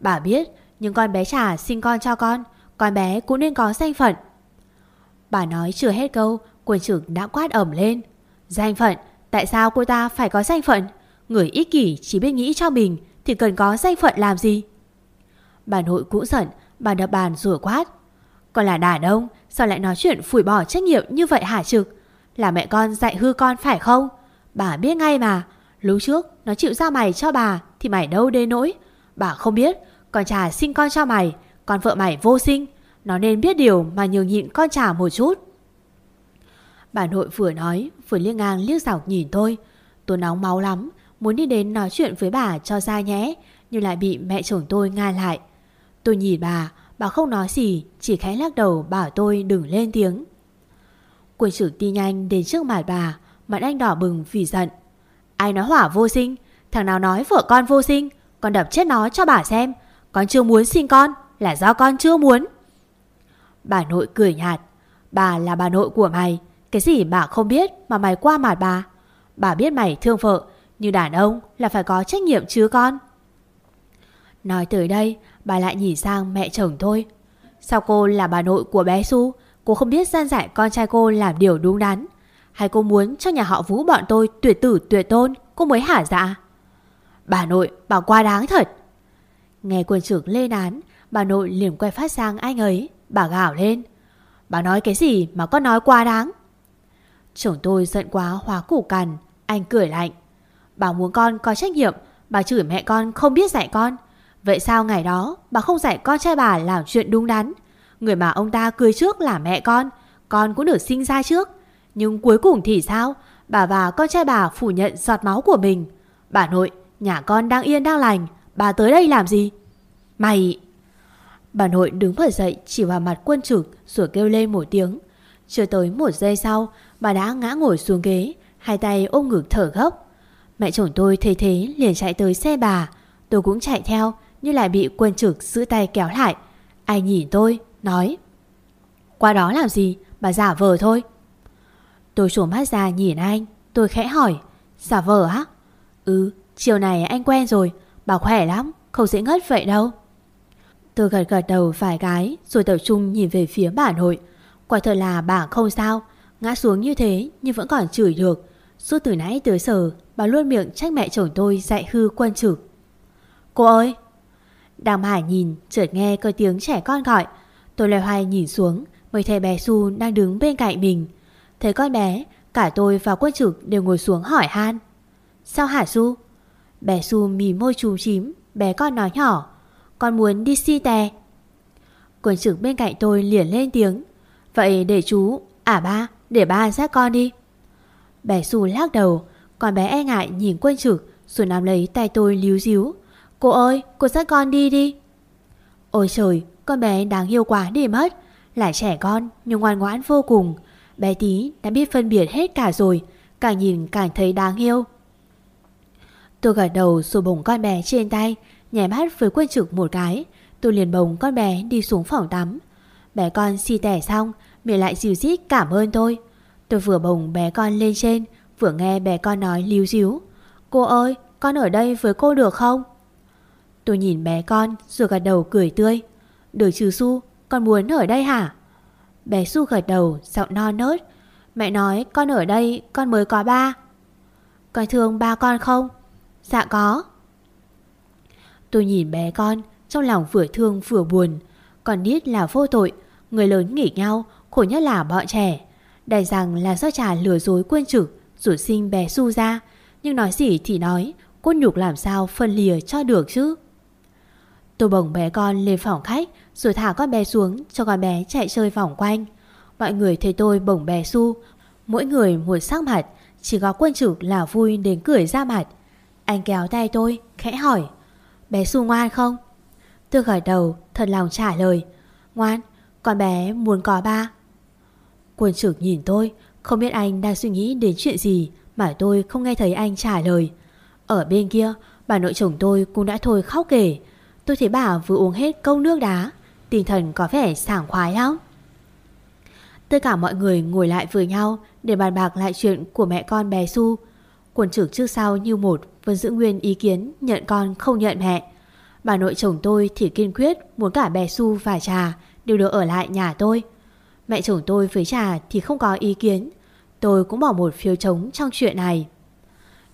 Bà biết, Nhưng con bé trả sinh con cho con Con bé cũng nên có danh phận. Bà nói chưa hết câu, Quân trực đã quát ẩm lên. Danh phận? Tại sao cô ta phải có danh phận? Người ích kỷ chỉ biết nghĩ cho mình Thì cần có danh phận làm gì? Bà nội cũng giận, Bà đập bàn rủa quát. Còn là đàn ông, Sao lại nói chuyện phủi bỏ trách nhiệm như vậy hả trực? Là mẹ con dạy hư con phải không? Bà biết ngay mà. Lúc trước, nó chịu ra mày cho bà Thì mày đâu đến nỗi. Bà không biết, Con trà sinh con cho mày Còn vợ mày vô sinh. Nó nên biết điều mà nhường nhịn con trà một chút. Bà nội vừa nói, Vừa liếc ngang liếc dọc nhìn tôi. Tôi nóng máu lắm, Muốn đi đến nói chuyện với bà cho ra nhé, Nhưng lại bị mẹ chồng tôi ngăn lại. Tôi nhìn bà Bà không nói gì, Chỉ khẽ lắc đầu bảo tôi đừng lên tiếng. Quân trưởng đi nhanh đến trước mặt bà, Mặt anh đỏ bừng vì giận. Ai nói hỏa vô sinh, Thằng nào nói vợ con vô sinh Con đập chết nó cho bà xem, Con chưa muốn sinh con Là do con chưa muốn. Bà nội cười nhạt, Bà là bà nội của mày, Cái gì bà không biết mà mày qua mặt bà? Bà biết mày thương vợ như đàn ông là phải có trách nhiệm chứ con. Nói tới đây, Bà lại nhìn sang mẹ chồng thôi. Sao cô là bà nội của bé Su Cô không biết gian dạy con trai cô làm điều đúng đắn. Hay cô muốn cho nhà họ Vũ bọn tôi tuyệt tử, tuyệt tôn, Cô mới hả dạ? Bà nội bà quá đáng thật. Nghe quân trưởng lên án, Bà nội liền quay phát sang anh ấy, Bà gào lên. Bà nói cái gì mà con nói quá đáng? Chồng tôi giận quá hóa củ cằn, Anh cười lạnh. Bà muốn con có trách nhiệm, Bà chửi mẹ con không biết dạy con. Vậy sao ngày đó bà không dạy con trai bà làm chuyện đúng đắn? Người mà ông ta cưới trước là mẹ con Con cũng được sinh ra trước. Nhưng cuối cùng thì sao? Bà và con trai bà phủ nhận giọt máu của mình. Bà nội, Nhà con đang yên đang lành, Bà tới đây làm gì? Mày! Bà nội đứng bật dậy, chỉ vào mặt quân trực Rồi kêu lên một tiếng. Chưa tới một giây sau, Bà đã ngã ngồi xuống ghế, Hai tay ôm ngực thở gấp. Mẹ chồng tôi thấy thế liền chạy tới xe bà. Tôi cũng chạy theo, Nhưng lại bị quân trực giữ tay kéo lại. Ai nhìn tôi? Nói, Qua đó làm gì? Bà giả vờ thôi. Tôi trổ mắt ra nhìn anh, Tôi khẽ hỏi, Giả vờ á? Ừ chiều này anh quen rồi, Bà khỏe lắm, Không dễ ngất vậy đâu. Tôi gật gật đầu vài cái, Rồi tập trung nhìn về phía bà nội Quả thật là bà không sao, Ngã xuống như thế nhưng vẫn còn chửi được. Suốt từ nãy tới giờ, Bà luôn miệng trách mẹ chồng tôi dạy hư quân trực Cô ơi! Đàm Hải nhìn, chợt nghe có tiếng trẻ con gọi. Tôi loay hoay nhìn xuống, Mới thấy bé Su đang đứng bên cạnh mình. Thấy con bé, Cả tôi và quân trực đều ngồi xuống hỏi han. Sao hả Su Bé Su mì môi trùm chím, Bé con nói nhỏ, Con muốn đi si tè Quân trực bên cạnh tôi liền lên tiếng, Vậy để chú À ba, để ba dắt con đi. Bé Su lắc đầu Còn bé e ngại nhìn quân trực, Rồi nắm lấy tay tôi líu díu, Cô ơi, cô dắt con đi đi. Ôi trời con bé đáng yêu quá đi mất. Lại trẻ con, nhưng ngoan ngoãn vô cùng. Bé tí đã biết phân biệt hết cả rồi, Càng nhìn càng thấy đáng yêu. Tôi gật đầu rồi bồng con bé trên tay, Nhảy mắt với quân trực một cái. Tôi liền bồng con bé đi xuống phòng tắm. Bé con xì tẻ xong mẹ lại dìu dít cảm ơn tôi. Tôi vừa bồng bé con lên trên, Vừa nghe bé con nói líu díu. Cô ơi, con ở đây với cô được không? Tôi nhìn bé con Rồi gật đầu cười tươi. Được chứ Su, con muốn ở đây hả? Bé Su gật đầu, giọng non nớt. Mẹ nói, con ở đây, con mới có ba. Con thương ba con không? Dạ có. Tôi nhìn bé con, Trong lòng vừa thương vừa buồn. Còn biết là vô tội, Người lớn nghỉ nhau, Khổ nhất là bọn trẻ. Đại rằng là do trà lừa dối quân trực, rủ sinh bé Su ra. Nhưng nói gì thì nói, Cốt nhục làm sao phân lìa cho được chứ? Tôi bồng bé con lên phòng khách rồi thả con bé xuống, cho con bé chạy chơi vòng quanh. Mọi người thấy tôi bồng bé Su. Mỗi người một sắc mặt, Chỉ có quân trực là vui đến cười ra mặt. Anh kéo tay tôi, Khẽ hỏi, Bé Su ngoan không? Tôi gật đầu, thật lòng trả lời, Ngoan, con bé muốn có ba. Quân trực nhìn tôi, Không biết anh đang suy nghĩ đến chuyện gì Mà tôi không nghe thấy anh trả lời. Ở bên kia, Bà nội chồng tôi cũng đã thôi khóc kể. Tôi thấy bà vừa uống hết câu nước đá Tinh thần có vẻ sảng khoái lắm. Tất cả mọi người ngồi lại với nhau Để bàn bạc lại chuyện của mẹ con bé Su Quần trực trước sau như một Vẫn giữ nguyên ý kiến nhận con không nhận mẹ. Bà nội chồng tôi thì kiên quyết Muốn cả bé Su và trà Đều được ở lại nhà tôi. Mẹ chồng tôi với trà thì không có ý kiến. Tôi cũng bỏ một phiếu trống trong chuyện này.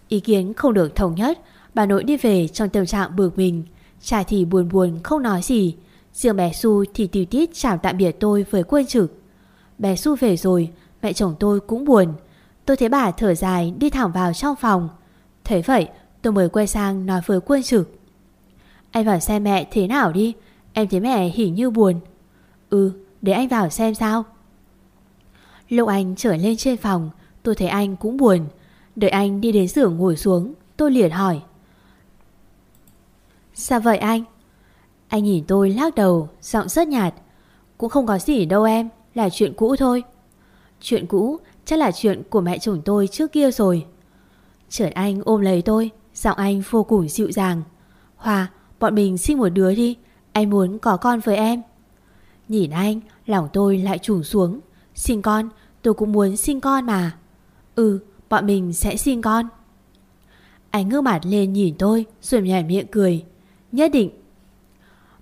Ý kiến không được thống nhất, Bà nội đi về trong tâm trạng bực mình. Trà thì buồn buồn không nói gì. Riêng bé Su thì tiêu tít chào tạm biệt tôi với quân trực. Bé Su về rồi, Mẹ chồng tôi cũng buồn. Tôi thấy bà thở dài đi thẳng vào trong phòng. Thế vậy, tôi mới quay sang nói với quân trực. Anh vào xem mẹ thế nào đi, Em thấy mẹ hỉ như buồn. Ừ để anh vào xem sao. Lúc anh trở lên trên phòng, Tôi thấy anh cũng buồn. Đợi anh đi đến giường ngồi xuống, Tôi liền hỏi. Sao vậy anh? Anh nhìn tôi lắc đầu, Giọng rất nhạt. Cũng không có gì đâu em, Là chuyện cũ thôi. Chuyện cũ, chắc là chuyện của mẹ chồng tôi trước kia rồi. Chợt anh ôm lấy tôi, Giọng anh vô cùng dịu dàng. Hòa, bọn mình sinh một đứa đi, Anh muốn có con với em. Nhìn anh, Lòng tôi lại trùng xuống. Sinh con, tôi cũng muốn sinh con mà. Ừ bọn mình sẽ sinh con. Anh ngước mặt lên nhìn tôi, Rồi nhảy miệng cười. Nhất định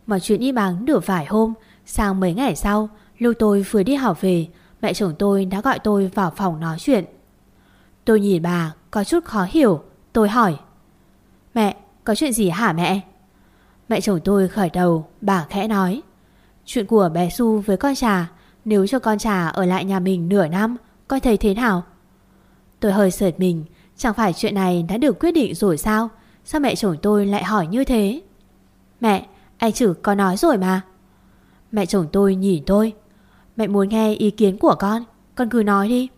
Mọi chuyện y bằng được vài hôm, Sang mấy ngày sau Lúc tôi vừa đi học về, Mẹ chồng tôi đã gọi tôi vào phòng nói chuyện. Tôi nhìn bà, có chút khó hiểu, Tôi hỏi, Mẹ, có chuyện gì hả mẹ? Mẹ chồng tôi khởi đầu, Bà khẽ nói, Chuyện của bé Su với con trà, Nếu cho con trà ở lại nhà mình nửa năm, coi thấy thế nào? Tôi hơi sợt mình, Chẳng phải chuyện này đã được quyết định rồi sao? Sao mẹ chồng tôi lại hỏi như thế? Mẹ anh chử có nói rồi mà. Mẹ chồng tôi nhìn tôi. Mẹ muốn nghe ý kiến của con. Con cứ nói đi.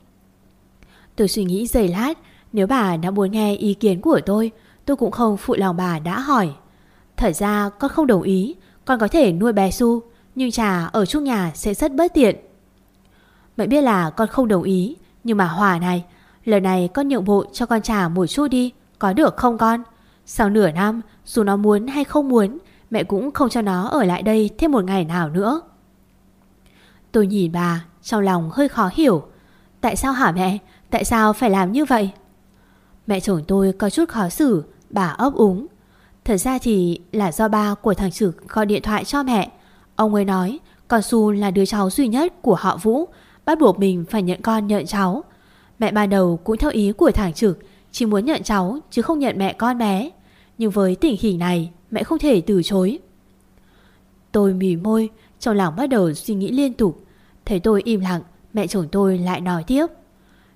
Tôi suy nghĩ giây lát. Nếu bà đã muốn nghe ý kiến của tôi Tôi cũng không phụ lòng bà đã hỏi. Thật ra con không đồng ý. Con có thể nuôi bé Su Nhưng trà ở chung nhà sẽ rất bất tiện. Mẹ biết là con không đồng ý, Nhưng mà Hòa này, Lần này con nhượng bộ cho con trà một chút đi, Có được không con? Sau nửa năm, dù nó muốn hay không muốn Mẹ cũng không cho nó ở lại đây thêm một ngày nào nữa. Tôi nhìn bà, Trong lòng hơi khó hiểu. Tại sao hả mẹ? Tại sao phải làm như vậy? Mẹ chồng tôi có chút khó xử, Bà ấp úng. Thật ra thì là do ba của thằng Trực gọi điện thoại cho mẹ. Ông ấy nói, Con Su là đứa cháu duy nhất của họ Vũ, Bắt buộc mình phải nhận con nhận cháu. Mẹ ban đầu cũng theo ý của thằng Trực, Chỉ muốn nhận cháu chứ không nhận mẹ con bé. Nhưng với tình hình này Mẹ không thể từ chối. Tôi mỉ môi, Trong lòng bắt đầu suy nghĩ liên tục, Thấy tôi im lặng, Mẹ chồng tôi lại nói tiếp.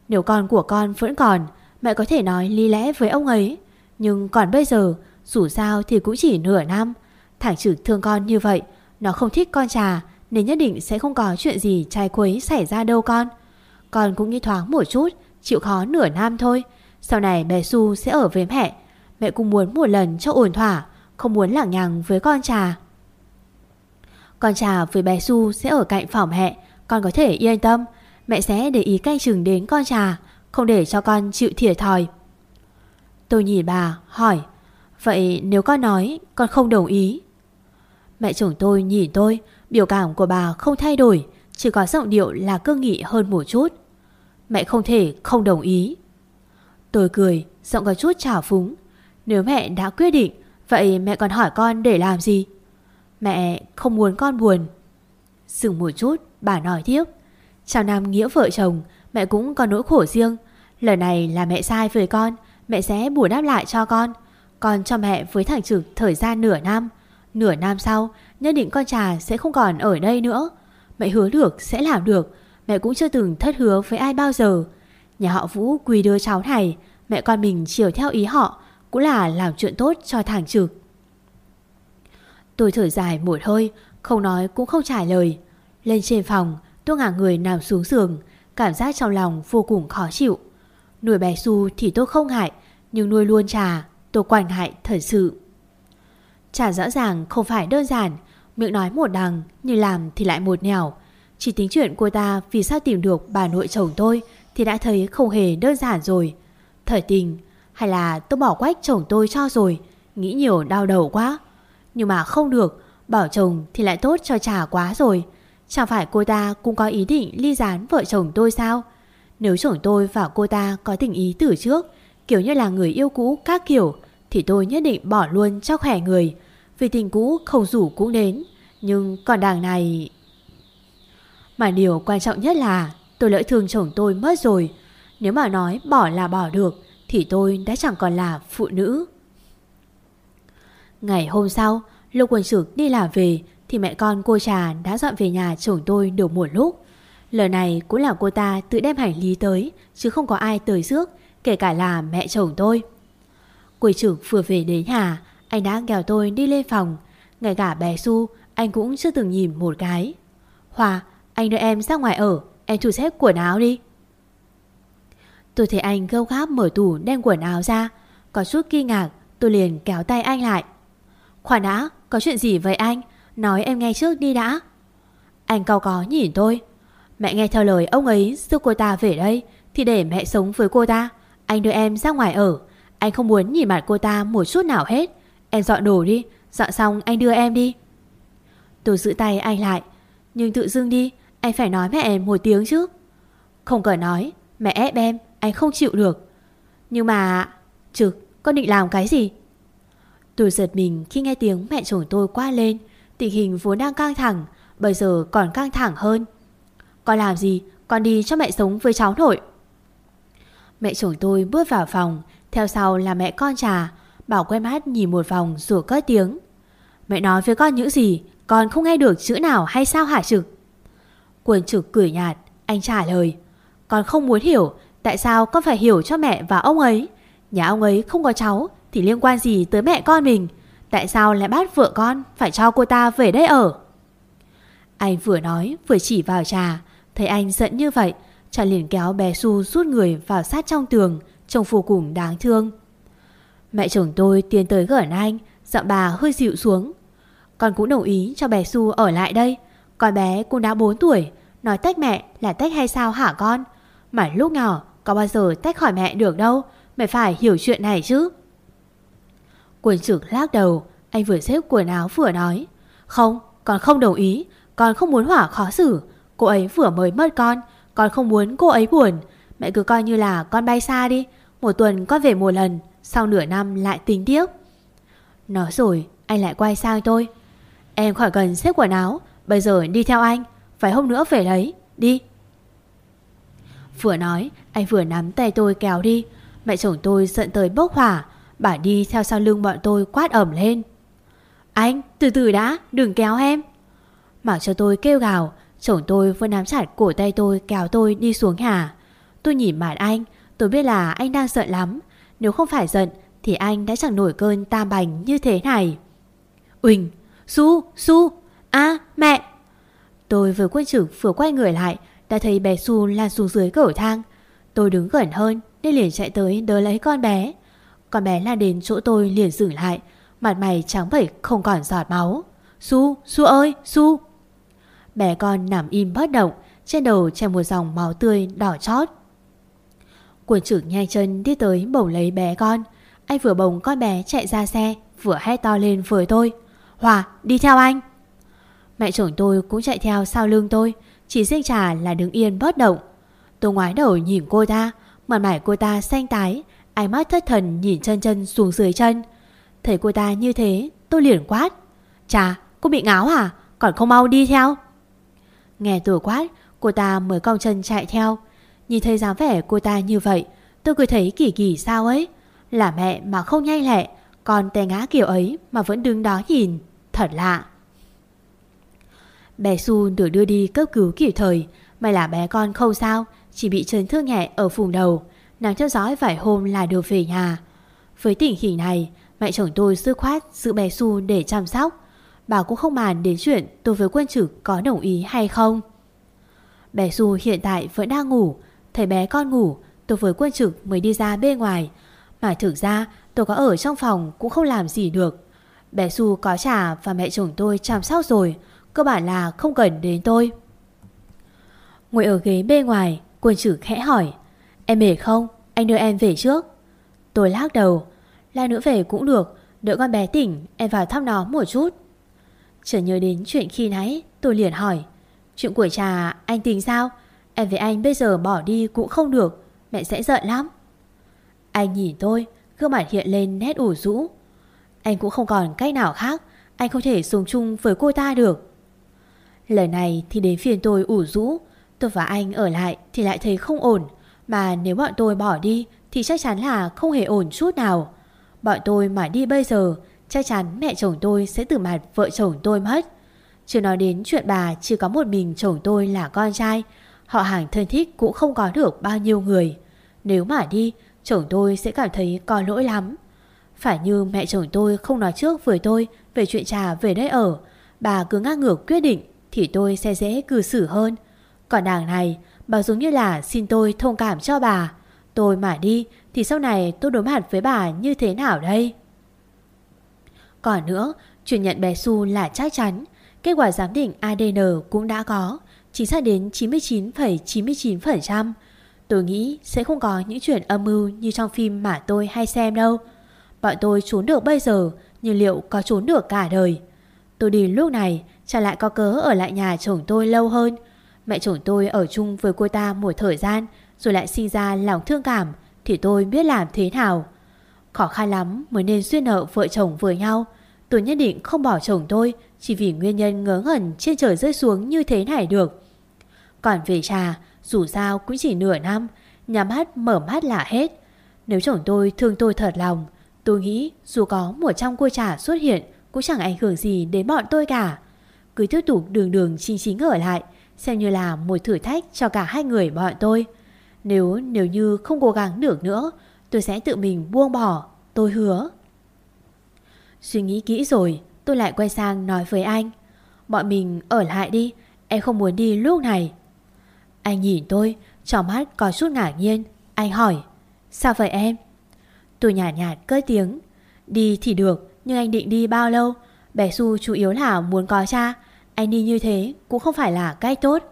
Nếu con của con vẫn còn, Mẹ có thể nói lý lẽ với ông ấy, Nhưng còn bây giờ, Dù sao thì cũng chỉ nửa năm. Thằng trực thương con như vậy, Nó không thích con trà, Nên nhất định sẽ không có chuyện gì trai quấy xảy ra đâu con. Con cũng nghĩ thoáng một chút, Chịu khó nửa năm thôi. Sau này bé Su sẽ ở với mẹ Mẹ cũng muốn một lần cho ổn thỏa. Không muốn lẳng nhằng với con trà. Con trà với bé Su sẽ ở cạnh phòng mẹ, Con có thể yên tâm. Mẹ sẽ để ý canh chừng đến con trà, Không để cho con chịu thiệt thòi. Tôi nhìn bà hỏi, Vậy nếu con nói, con không đồng ý? Mẹ chồng tôi nhìn tôi, Biểu cảm của bà không thay đổi, Chỉ có giọng điệu là cương nghị hơn một chút. Mẹ không thể không đồng ý. Tôi cười, Giọng có chút trào phúng. Nếu mẹ đã quyết định Vậy mẹ còn hỏi con để làm gì? Mẹ không muốn con buồn. Dừng một chút, bà nói tiếp. Chào nam nghĩa vợ chồng, Mẹ cũng có nỗi khổ riêng. Lần này là mẹ sai với con, Mẹ sẽ bù đáp lại cho con. Con cho mẹ với thằng trực thời gian nửa năm. Nửa năm sau, Nhất định con trà sẽ không còn ở đây nữa. Mẹ hứa được, sẽ làm được. Mẹ cũng chưa từng thất hứa với ai bao giờ. Nhà họ Vũ quỳ đưa cháu này. Mẹ con mình chiều theo ý họ cũng là làm chuyện tốt cho thằng trực Tôi thở dài một hơi Không nói cũng không trả lời. Lên trên phòng tôi ngả người nằm xuống giường Cảm giác trong lòng vô cùng khó chịu. Nuôi bé Su thì tôi không hại Nhưng nuôi luôn trà tôi quanh hại thật sự. Trà rõ ràng không phải đơn giản Miệng nói một đằng Nhưng làm thì lại một nẻo. Chỉ tính chuyện cô ta vì sao tìm được bà nội chồng tôi thì đã thấy không hề đơn giản rồi. Thời tình, hay là tôi bỏ quách chồng tôi cho rồi, nghĩ nhiều đau đầu quá. Nhưng mà không được, bảo chồng thì lại tốt cho trà quá rồi. Chẳng phải cô ta cũng có ý định ly gián vợ chồng tôi sao? Nếu chồng tôi và cô ta có tình ý từ trước, kiểu như là người yêu cũ các kiểu, thì tôi nhất định bỏ luôn cho khỏe người. Vì tình cũ không rủ cũng đến. Nhưng còn đằng này... Mà điều quan trọng nhất là tôi lỡ thương chồng tôi mất rồi. Nếu mà nói bỏ là bỏ được, thì tôi đã chẳng còn là phụ nữ. Ngày hôm sau, lúc Quần trực đi làm về thì mẹ con cô trà đã dọn về nhà chồng tôi được một lúc. Lần này cũng là cô ta tự đem hành lý tới chứ không có ai tới trước, kể cả là mẹ chồng tôi. Quỳ trực vừa về đến nhà, anh đã kéo tôi đi lên phòng. Ngay cả bé Su, anh cũng chưa từng nhìn một cái. Hòa, anh đưa em ra ngoài ở, em thu xếp quần áo đi. Tôi thấy anh gâu gáp mở tủ đem quần áo ra. Có chút kinh ngạc, tôi liền kéo tay anh lại. Khoan đã, có chuyện gì vậy anh? Nói em nghe trước đi đã. Anh cao có nhìn tôi. Mẹ nghe theo lời ông ấy giúp cô ta về đây thì để mẹ sống với cô ta. Anh đưa em ra ngoài ở. Anh không muốn nhìn mặt cô ta một chút nào hết. Em dọn đồ đi, dọn xong anh đưa em đi. Tôi giữ tay anh lại. Nhưng tự dưng đi, anh phải nói mẹ em một tiếng chứ. Không cần nói, mẹ ép em, anh không chịu được. Nhưng mà... Trực, con định làm cái gì? Tôi giật mình khi nghe tiếng mẹ chồng tôi qua lên. Tình hình vốn đang căng thẳng, bây giờ còn căng thẳng hơn. Con làm gì? Con đi cho mẹ sống với cháu nội. Mẹ chồng tôi bước vào phòng, theo sau là mẹ con trà. Bảo quen mắt nhìn một vòng rồi cất tiếng. Mẹ nói với con những gì? Con không nghe được chữ nào hay sao hả Trực? quần Trực cười nhạt, anh trả lời. Con không muốn hiểu tại sao con phải hiểu cho mẹ và ông ấy. Nhà ông ấy không có cháu thì liên quan gì tới mẹ con mình? Tại sao lại bắt vợ con phải cho cô ta về đây ở? Anh vừa nói vừa chỉ vào trà, thấy anh giận như vậy, trà liền kéo bé Su rút người vào sát trong tường, trông vô cùng đáng thương. Mẹ chồng tôi tiến tới gần anh, giọng bà hơi dịu xuống. Con cũng đồng ý cho bé Su ở lại đây. Con bé cũng đã 4 tuổi, nói tách mẹ là tách hay sao hả con? Mà lúc nhỏ có bao giờ tách khỏi mẹ được đâu, mày phải hiểu chuyện này chứ. Quân trực lắc đầu, anh vừa xếp quần áo vừa nói. Không, con không đồng ý, con không muốn hỏa khó xử. Cô ấy vừa mới mất con, con không muốn cô ấy buồn. Mẹ cứ coi như là con bay xa đi, một tuần con về một lần, sau nửa năm lại tính tiếp. Nói rồi, anh lại quay sang tôi. Em khỏi cần xếp quần áo, bây giờ đi theo anh, phải hôm nữa về lấy, đi. Vừa nói, anh vừa nắm tay tôi kéo đi. Mẹ chồng tôi giận tới bốc hỏa, Bà đi theo sau lưng bọn tôi quát ẩm lên. Anh từ từ đã Đừng kéo em. Mặc cho tôi kêu gào Chồng tôi vẫn nắm chặt cổ tay tôi kéo tôi đi xuống nhà. Tôi nhìn mặt anh Tôi biết là anh đang giận lắm. Nếu không phải giận Thì anh đã chẳng nổi cơn tam bành như thế này. Uỳnh Su Su a mẹ. Tôi vừa quân trực vừa quay người lại đã thấy bé Su lan xuống dưới cầu thang. Tôi đứng gần hơn Nên liền chạy tới đỡ lấy con bé. Con bé la đến chỗ tôi liền dừng lại Mặt mày trắng bệch không còn giọt máu. Su, Su ơi, Su! Bé con nằm im bất động Trên đầu che một dòng máu tươi đỏ chót. Quân trưởng nhanh chân đi tới bổng lấy bé con. Anh vừa bồng con bé chạy ra xe Vừa hét to lên với tôi. Hòa đi theo anh! Mẹ chồng tôi cũng chạy theo sau lưng tôi. Chỉ riêng trà là đứng yên bất động. Tôi ngoái đầu nhìn cô ta, Mặt mày cô ta xanh tái, Ánh mắt thất thần nhìn chân chân xuống dưới chân. Thấy cô ta như thế, Tôi liền quát, trà, cô bị ngáo à? Còn không mau đi theo. Nghe tôi quát, Cô ta mới cong chân chạy theo. Nhìn thấy dáng vẻ cô ta như vậy, Tôi cứ thấy kỳ kỳ sao ấy. Là mẹ mà không nhanh lẹ, Còn té ngã kiểu ấy mà vẫn đứng đó nhìn, Thật lạ. Bé Su được đưa đi cấp cứu kịp thời. May là bé con không sao, Chỉ bị chấn thương nhẹ ở vùng đầu. Nàng theo dõi vài hôm là được về nhà. Với tình hình này, Mẹ chồng tôi sức khoát giữ bé Su để chăm sóc. Bà cũng không màn đến chuyện tôi với quân trực có đồng ý hay không. Bé Su hiện tại vẫn đang ngủ. Thấy bé con ngủ, Tôi với quân trực mới đi ra bên ngoài. Mà thực ra, tôi có ở trong phòng Cũng không làm gì được. Bé Su có trả và mẹ chồng tôi chăm sóc rồi. Cơ bản là không cần đến tôi. Ngồi ở ghế bên ngoài, Quân chử khẽ hỏi, Em mệt không? Anh đưa em về trước. Tôi lắc đầu, Lát nữa về cũng được, Đợi con bé tỉnh, em vào thăm nó một chút. Chờ nhớ đến chuyện khi nãy, Tôi liền hỏi, Chuyện của trà anh tính sao? Em với anh bây giờ bỏ đi cũng không được, Mẹ sẽ giận lắm. Anh nhìn tôi, Gương mặt hiện lên nét ủ rũ. Anh cũng không còn cách nào khác, Anh không thể sống chung với cô ta được. Lần này thì đến phiền tôi ủ rũ. Tôi và anh ở lại thì lại thấy không ổn. Mà nếu bọn tôi bỏ đi Thì chắc chắn là không hề ổn chút nào. Bọn tôi mà đi bây giờ, Chắc chắn mẹ chồng tôi sẽ từ mặt vợ chồng tôi mất. Chưa nói đến chuyện bà Chỉ có một mình chồng tôi là con trai. Họ hàng thân thích cũng không có được bao nhiêu người. Nếu mà đi, Chồng tôi sẽ cảm thấy có lỗi lắm. Phải như mẹ chồng tôi không nói trước với tôi Về chuyện trà về đây ở, Bà cứ ngang ngược quyết định thì tôi sẽ dễ cư xử hơn. Còn nàng này Bà giống như là xin tôi thông cảm cho bà Tôi mà đi Thì sau này tôi đối mặt với bà như thế nào đây? Còn nữa chuyển nhận bé Su là chắc chắn Kết quả giám định ADN cũng đã có Chính xác đến 99,99% ,99%. Tôi nghĩ sẽ không có những chuyện âm mưu Như trong phim mà tôi hay xem đâu. Bọn tôi trốn được bây giờ Nhưng liệu có trốn được cả đời? Tôi đi lúc này Chả lại có cớ ở lại nhà chồng tôi lâu hơn? Mẹ chồng tôi ở chung với cô ta một thời gian, Rồi lại sinh ra lòng thương cảm, Thì tôi biết làm thế nào? Khó khăn lắm mới nên duyên nợ vợ chồng với nhau. Tôi nhất định không bỏ chồng tôi, Chỉ vì nguyên nhân ngớ ngẩn trên trời rơi xuống như thế này được. Còn về trà Dù sao cũng chỉ nửa năm, Nhắm mắt mở mắt là hết. Nếu chồng tôi thương tôi thật lòng, Tôi nghĩ dù có một trăm cô trà xuất hiện Cũng chẳng ảnh hưởng gì đến bọn tôi cả. Cứ tiếp tục đường đường chính chính ở lại, Xem như là một thử thách cho cả hai người bọn tôi. Nếu nếu như không cố gắng được nữa, Tôi sẽ tự mình buông bỏ, Tôi hứa. Suy nghĩ kỹ rồi, Tôi lại quay sang nói với anh. Bọn mình ở lại đi, Em không muốn đi lúc này. Anh nhìn tôi, Trong mắt có chút ngạc nhiên. Anh hỏi, Sao vậy em? Tôi nhạt nhạt cất tiếng, Đi thì được, Nhưng anh định đi bao lâu? Bé Su chủ yếu là muốn có cha anh đi như thế cũng không phải là cách tốt.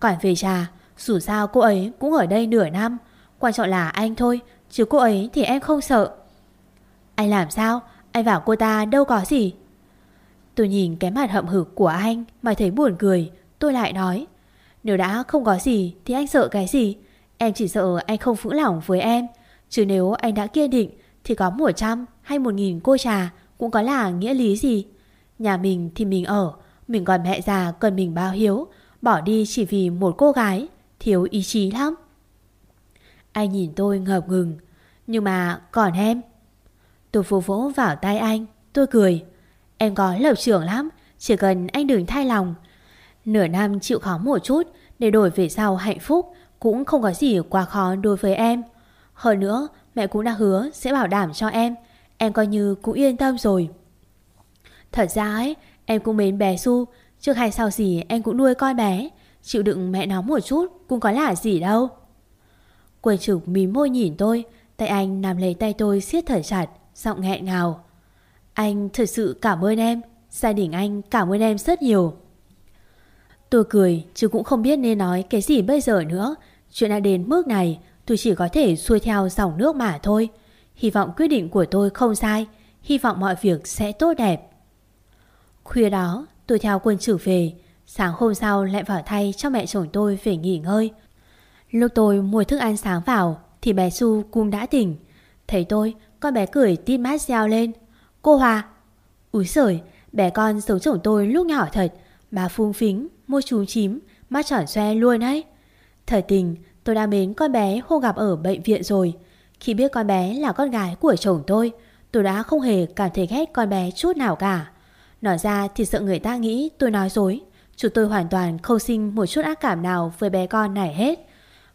Còn về trà Dù sao cô ấy cũng ở đây nửa năm. Quan trọng là anh thôi, Chứ cô ấy thì em không sợ. Anh làm sao? Anh bảo cô ta đâu có gì. Tôi nhìn cái mặt hậm hực của anh Mà thấy buồn cười, Tôi lại nói, Nếu đã không có gì thì anh sợ cái gì? Em chỉ sợ anh không vững lòng với em. Chứ nếu anh đã kiên định Thì có 100 hay 1.000 cô trà Cũng có là nghĩa lý gì? Nhà mình thì mình ở mình còn mẹ già cần mình bao hiếu, Bỏ đi chỉ vì một cô gái, Thiếu ý chí lắm. Anh nhìn tôi ngập ngừng. Nhưng mà còn em. Tôi vỗ vỗ vào tay anh, Tôi cười. Em có lập trưởng lắm, Chỉ cần anh đừng thay lòng. Nửa năm chịu khó một chút, Để đổi về sau hạnh phúc Cũng không có gì quá khó đối với em. Hơn nữa, mẹ cũng đã hứa Sẽ bảo đảm cho em. Em coi như cũng yên tâm rồi. Thật ra ấy Em cũng mến bé Su. Trước hay sau gì em cũng nuôi con bé. Chịu đựng mẹ nó một chút Cũng có là gì đâu. Quầy trực mím môi nhìn tôi. Tay anh nằm lấy tay tôi siết thở chặt, Giọng nghẹn ngào. Anh thật sự cảm ơn em. Gia đình anh cảm ơn em rất nhiều. Tôi cười, chứ cũng không biết nên nói cái gì bây giờ nữa. Chuyện đã đến mức này, Tôi chỉ có thể xuôi theo dòng nước mà thôi. Hy vọng quyết định của tôi không sai. Hy vọng mọi việc sẽ tốt đẹp. Khuya đó tôi theo quân trở về. Sáng hôm sau lại vào thay cho mẹ chồng tôi về nghỉ ngơi. Lúc tôi mua thức ăn sáng vào Thì bé Su cũng đã tỉnh. Thấy tôi con bé cười tít mát reo lên. Cô Hòa! Úi sởi bé con giống chồng tôi lúc nhỏ thật. Bà phung phính, môi trúng chím Mắt tròn xoe luôn ấy. Thời tình tôi đã mến con bé hôm gặp ở bệnh viện rồi. Khi biết con bé là con gái của chồng tôi Tôi đã không hề cảm thấy ghét con bé chút nào cả. Nói ra thì sợ người ta nghĩ tôi nói dối. Chú tôi hoàn toàn không sinh một chút ác cảm nào với bé con này hết.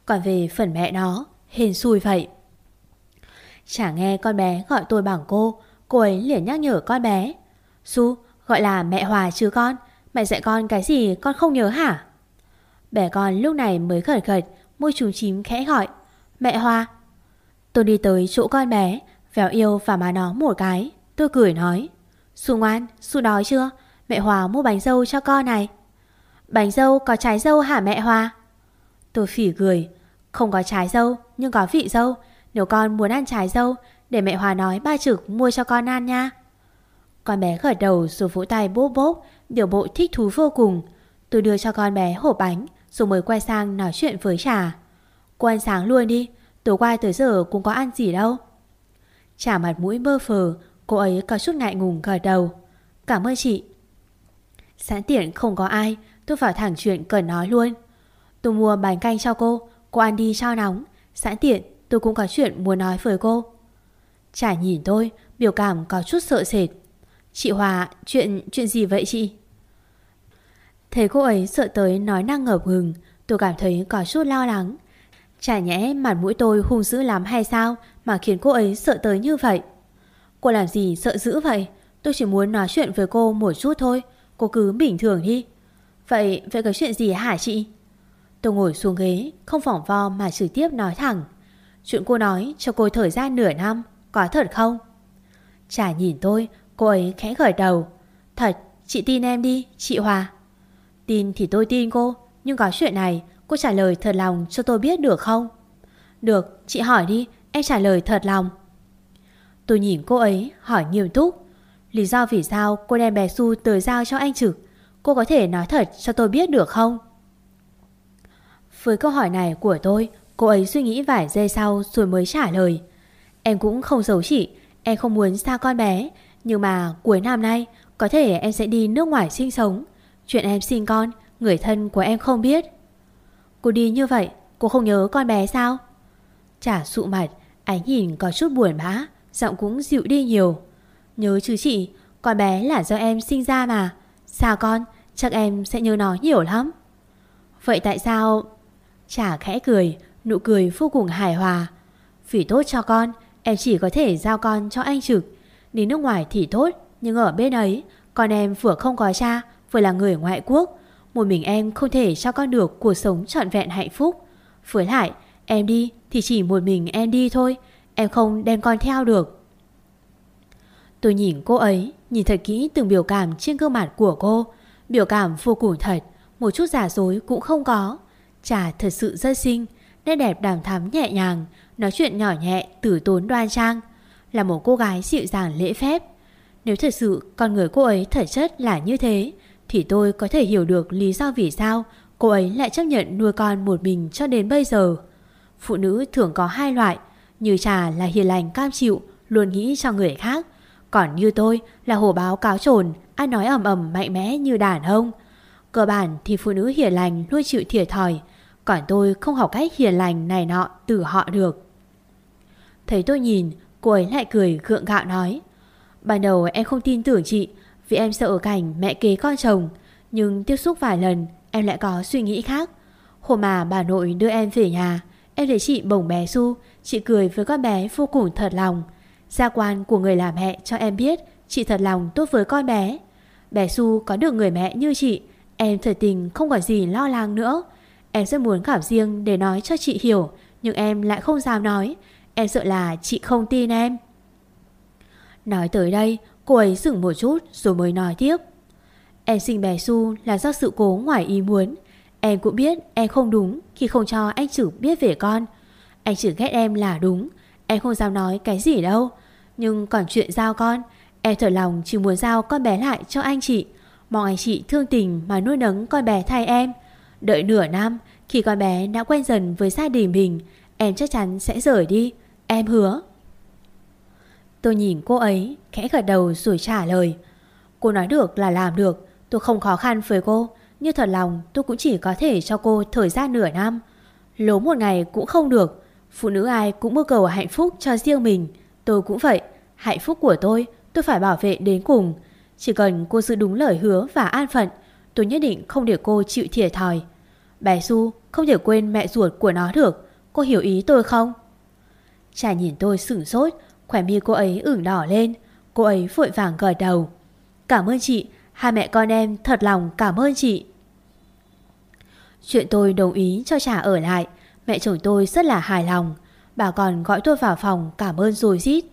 Còn về phần mẹ nó, Hên xui vậy. Chả nghe con bé gọi tôi bằng cô Cô ấy liền nhắc nhở con bé. Su gọi là mẹ Hòa chứ con? Mẹ dạy con cái gì con không nhớ hả? Bé con lúc này mới khởi khởi, Môi trùng chím khẽ gọi. Mẹ Hoa. Tôi đi tới chỗ con bé, Véo yêu và má nó một cái. Tôi cười nói. Su ngoan, Su đói chưa Mẹ Hòa mua bánh dâu cho con này Bánh dâu có trái dâu hả mẹ Hòa Tôi phỉ cười. Không có trái dâu, nhưng có vị dâu. Nếu con muốn ăn trái dâu, để mẹ Hòa nói ba trực mua cho con ăn nha. Con bé gật đầu rồi vỗ tay bốp bốp, biểu bộ thích thú vô cùng. Tôi đưa cho con bé hộp bánh, rồi mới quay sang nói chuyện với trà. Cô ăn sáng luôn đi, tối qua tới giờ cũng có ăn gì đâu. Trà mặt mũi bơ phờ, cô ấy có chút ngại ngùng gật đầu. Cảm ơn chị. Sẵn tiện không có ai, tôi vào thẳng chuyện cần nói luôn. Tôi mua bánh canh cho cô, cô ăn đi cho nóng. Sẵn tiện, tôi cũng có chuyện muốn nói với cô. Chả nhìn tôi, biểu cảm có chút sợ sệt. Chị Hòa, chuyện chuyện gì vậy chị? Thấy cô ấy sợ tới nói năng ngập ngừng, tôi cảm thấy có chút lo lắng. Chả nhẽ mặt mũi tôi hung dữ lắm hay sao mà khiến cô ấy sợ tới như vậy? Cô làm gì sợ dữ vậy? Tôi chỉ muốn nói chuyện với cô một chút thôi. Cô cứ bình thường đi. Vậy, vậy có chuyện gì hả chị? Tôi ngồi xuống ghế, không phỏng vo mà trực tiếp nói thẳng. Chuyện cô nói cho cô thời gian nửa năm, có thật không? Chả nhìn tôi, cô ấy khẽ gởi đầu. Thật, chị tin em đi, chị Hòa. Tin thì tôi tin cô, nhưng có chuyện này, cô trả lời thật lòng cho tôi biết được không? Được, chị hỏi đi, em trả lời thật lòng. Tôi nhìn cô ấy, hỏi nghiêm túc. Lý do vì sao cô đem bé Su tới giao cho anh Trực, cô có thể nói thật cho tôi biết được không? Với câu hỏi này của tôi, cô ấy suy nghĩ vài giây sau rồi mới trả lời. Em cũng không giấu chị, em không muốn xa con bé, nhưng mà cuối năm nay có thể em sẽ đi nước ngoài sinh sống. Chuyện em sinh con, người thân của em không biết. Cô đi như vậy, cô không nhớ con bé sao? Chả sụ mặt, ánh nhìn có chút buồn bã, giọng cũng dịu đi nhiều. Nhớ chứ chị, con bé là do em sinh ra mà. Sao con, chắc em sẽ nhớ nó nhiều lắm. Vậy tại sao... Chả khẽ cười, nụ cười vô cùng hài hòa. Vì tốt cho con, em chỉ có thể giao con cho anh Trực. Đi nước ngoài thì tốt, nhưng ở bên ấy, con em vừa không có cha, vừa là người ngoại quốc. Một mình em không thể cho con được cuộc sống trọn vẹn hạnh phúc. Với lại, em đi thì chỉ một mình em đi thôi. Em không đem con theo được. Tôi nhìn cô ấy, nhìn thật kỹ từng biểu cảm trên gương mặt của cô. Biểu cảm vô cùng thật, một chút giả dối cũng không có. Chả thật sự rất xinh, nét đẹp đàm thắm nhẹ nhàng, nói chuyện nhỏ nhẹ, tử tốn đoan trang. Là một cô gái dịu dàng lễ phép. Nếu thật sự con người cô ấy thật chất là như thế, thì tôi có thể hiểu được lý do vì sao cô ấy lại chấp nhận nuôi con một mình cho đến bây giờ. Phụ nữ thường có hai loại, như trà là hiền lành cam chịu, luôn nghĩ cho người khác. Còn như tôi là hồ báo cáo trồn, ai nói ầm ầm mạnh mẽ như đàn ông. Cơ bản thì phụ nữ hiền lành luôn chịu thiệt thòi, còn tôi không học cách hiền lành này nọ từ họ được. Thấy tôi nhìn, cô ấy lại cười gượng gạo nói. Ban đầu em không tin tưởng chị, vì em sợ cảnh mẹ kế con chồng. Nhưng tiếp xúc vài lần, em lại có suy nghĩ khác. Hôm mà bà nội đưa em về nhà, em thấy chị bồng bé Su, chị cười với con bé vô cùng thật lòng. Gia quan của người làm mẹ cho em biết chị thật lòng tốt với con bé. Bé Su có được người mẹ như chị, em thật tình không có gì lo lắng nữa. Em rất muốn cảm riêng để nói cho chị hiểu, nhưng em lại không dám nói. Em sợ là chị không tin em. Nói tới đây, cô ấy dừng một chút rồi mới nói tiếp. Em sinh bé Su là do sự cố ngoài ý muốn. Em cũng biết em không đúng khi không cho anh Chử biết về con. Anh Chử ghét em là đúng. Em không dám nói cái gì đâu. Nhưng còn chuyện giao con, em thật lòng chỉ muốn giao con bé lại cho anh chị. Mong anh chị thương tình mà nuôi nấng con bé thay em. Đợi nửa năm, khi con bé đã quen dần với gia đình mình, em chắc chắn sẽ rời đi. Em hứa. Tôi nhìn cô ấy, khẽ gật đầu rồi trả lời. Cô nói được là làm được, tôi không khó khăn với cô. Như thật lòng tôi cũng chỉ có thể cho cô thời gian nửa năm. Lố một ngày cũng không được. Phụ nữ ai cũng mơ cầu hạnh phúc cho riêng mình. Tôi cũng vậy. Hạnh phúc của tôi, tôi phải bảo vệ đến cùng. Chỉ cần cô giữ đúng lời hứa và an phận, tôi nhất định không để cô chịu thiệt thòi. Bé Su không thể quên mẹ ruột của nó được. Cô hiểu ý tôi không? Trà nhìn tôi sửng sốt, khỏe mi cô ấy ửng đỏ lên. Cô ấy vội vàng gật đầu. Cảm ơn chị, hai mẹ con em thật lòng cảm ơn chị. Chuyện tôi đồng ý cho trả ở lại, mẹ chồng tôi rất là hài lòng. Bà còn gọi tôi vào phòng cảm ơn rồi rít.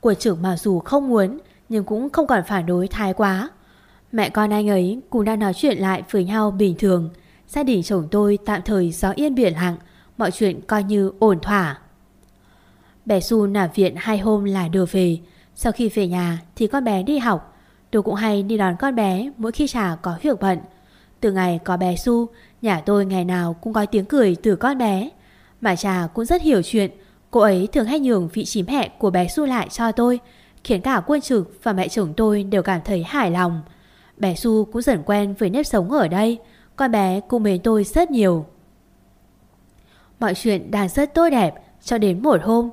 Của trưởng mặc dù không muốn, nhưng cũng không còn phản đối thái quá. Mẹ con anh ấy cũng đang nói chuyện lại với nhau bình thường. gia đình chồng tôi tạm thời gió yên biển lặng, mọi chuyện coi như ổn thỏa. Bé Su nằm viện hai hôm là đưa về, sau khi về nhà thì con bé đi học, tôi cũng hay đi đón con bé mỗi khi chả có việc bận. Từ ngày có bé Su, nhà tôi ngày nào cũng có tiếng cười từ con bé. Mà trà cũng rất hiểu chuyện, cô ấy thường hay nhường vị trí mẹ của bé Su lại cho tôi, khiến cả quân trực và mẹ chồng tôi đều cảm thấy hài lòng. Bé Su cũng dần quen với nếp sống ở đây, con bé cũng mến tôi rất nhiều. Mọi chuyện đang rất tốt đẹp cho đến một hôm.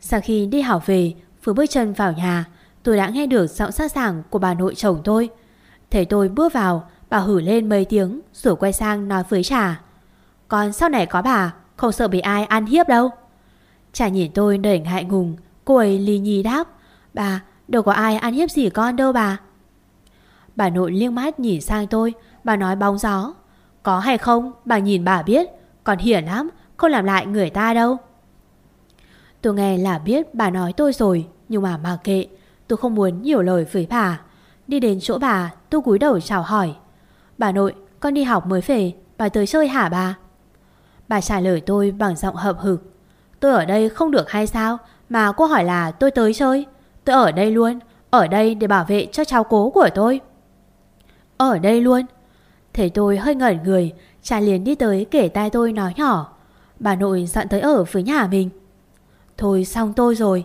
Sau khi đi học về, vừa bước chân vào nhà, tôi đã nghe được giọng xa sảng của bà nội chồng tôi. Thấy tôi bước vào, bà hử lên mấy tiếng rồi quay sang nói với trà. Còn sau này có bà, không sợ bị ai ăn hiếp đâu. Trà nhìn tôi đầy ngại ngùng, cô ấy lì nhì đáp. Bà, đâu có ai ăn hiếp gì con đâu bà. Bà nội liếc mắt nhìn sang tôi, bà nói bóng gió. Có hay không, bà nhìn bà biết, còn hiển lắm, không làm lại người ta đâu. Tôi nghe là biết bà nói tôi rồi, nhưng mà mà kệ, tôi không muốn nhiều lời với bà. Đi đến chỗ bà, tôi cúi đầu chào hỏi. Bà nội, con đi học mới về, bà tới chơi hả bà? Bà trả lời tôi bằng giọng hợp hực. Tôi ở đây không được hay sao, mà cô hỏi là tôi tới chơi. Tôi ở đây luôn, ở đây để bảo vệ cho cháu cố của tôi. Ở đây luôn. Thấy tôi hơi ngẩn người, cha liền đi tới kể tai tôi nói nhỏ. Bà nội dặn tới ở với nhà mình. Thôi xong tôi rồi.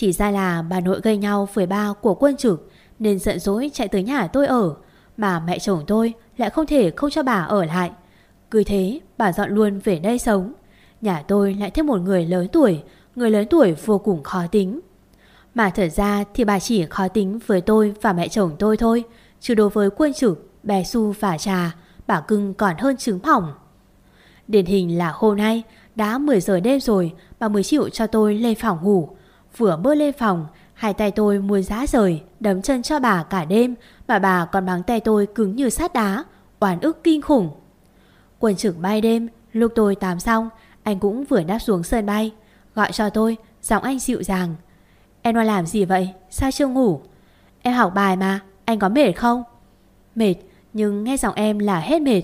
Thì ra là bà nội gây nhau với ba của quân trực nên giận dỗi chạy tới nhà tôi ở. Mà mẹ chồng tôi lại không thể không cho bà ở lại. Cứ thế bà dọn luôn về đây sống. Nhà tôi lại thêm một người lớn tuổi, người lớn tuổi vô cùng khó tính. Mà thật ra thì bà chỉ khó tính với tôi và mẹ chồng tôi thôi. Chứ đối với quân trực, bè su và trà, bà cưng còn hơn trứng phỏng. Điển hình là hôm nay, đã 10 giờ đêm rồi, bà mới chịu cho tôi lên phòng ngủ. Vừa bước lên phòng, hai tay tôi muốn giá rời, đấm chân cho bà cả đêm, mà bà còn bám tay tôi cứng như sát đá, oán ức kinh khủng. Quần trực bay đêm, lúc tôi tắm xong, anh cũng vừa đáp xuống sân bay. Gọi cho tôi, giọng anh dịu dàng. Em đang làm gì vậy? Sao chưa ngủ? Em học bài mà, anh có mệt không? Mệt, nhưng nghe giọng em là hết mệt.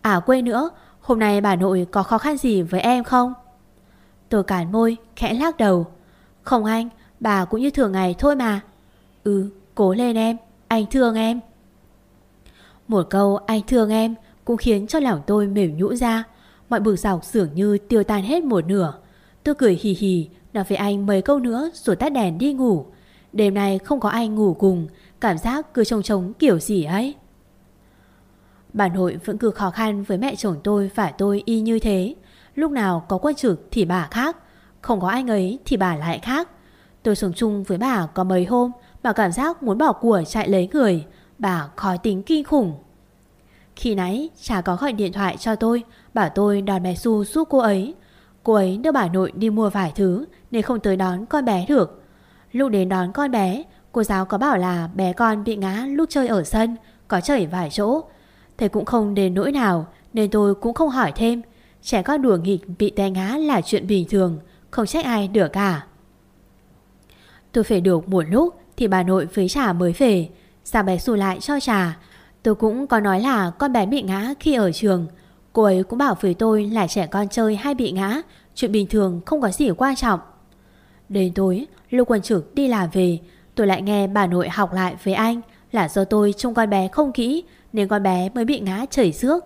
À quên nữa, hôm nay bà nội có khó khăn gì với em không? Tôi cản môi, khẽ lắc đầu. Không anh, bà cũng như thường ngày thôi mà. Ừ, cố lên em, anh thương em. Một câu anh thương em cũng khiến cho lòng tôi mềm nhũ ra. Mọi bực dọc dường như tiêu tan hết một nửa. Tôi cười hì hì, nói với anh mấy câu nữa rồi tắt đèn đi ngủ. Đêm nay không có anh ngủ cùng, cảm giác cứ trông trống kiểu gì ấy. Bà nội vẫn cứ khó khăn với mẹ chồng tôi và tôi y như thế. Lúc nào có quân trực thì bà khác, không có anh ấy thì bà lại khác. Tôi sống chung với bà có mấy hôm, bà cảm giác muốn bỏ của chạy lấy người. Bà khói tính kinh khủng. Khi nãy, chả có gọi điện thoại cho tôi Bảo tôi đón bé Su giúp cô ấy Cô ấy đưa bà nội đi mua vài thứ Nên không tới đón con bé được Lúc đến đón con bé, Cô giáo có bảo là bé con bị ngã lúc chơi ở sân, Có chảy vài chỗ Thầy cũng không đến nỗi nào Nên tôi cũng không hỏi thêm Trẻ con đùa nghịch bị té ngã là chuyện bình thường không trách ai được cả Tôi phải được một lúc Thì bà nội với trà mới về. Sao bé xù lại cho trà? Tôi cũng có nói là con bé bị ngã khi ở trường. Cô ấy cũng bảo với tôi là trẻ con chơi hay bị ngã, Chuyện bình thường không có gì quan trọng. Đến tối Lúc quân trực đi làm về. Tôi lại nghe bà nội học lại với anh Là do tôi trông con bé không kỹ Nên con bé mới bị ngã chảy xước.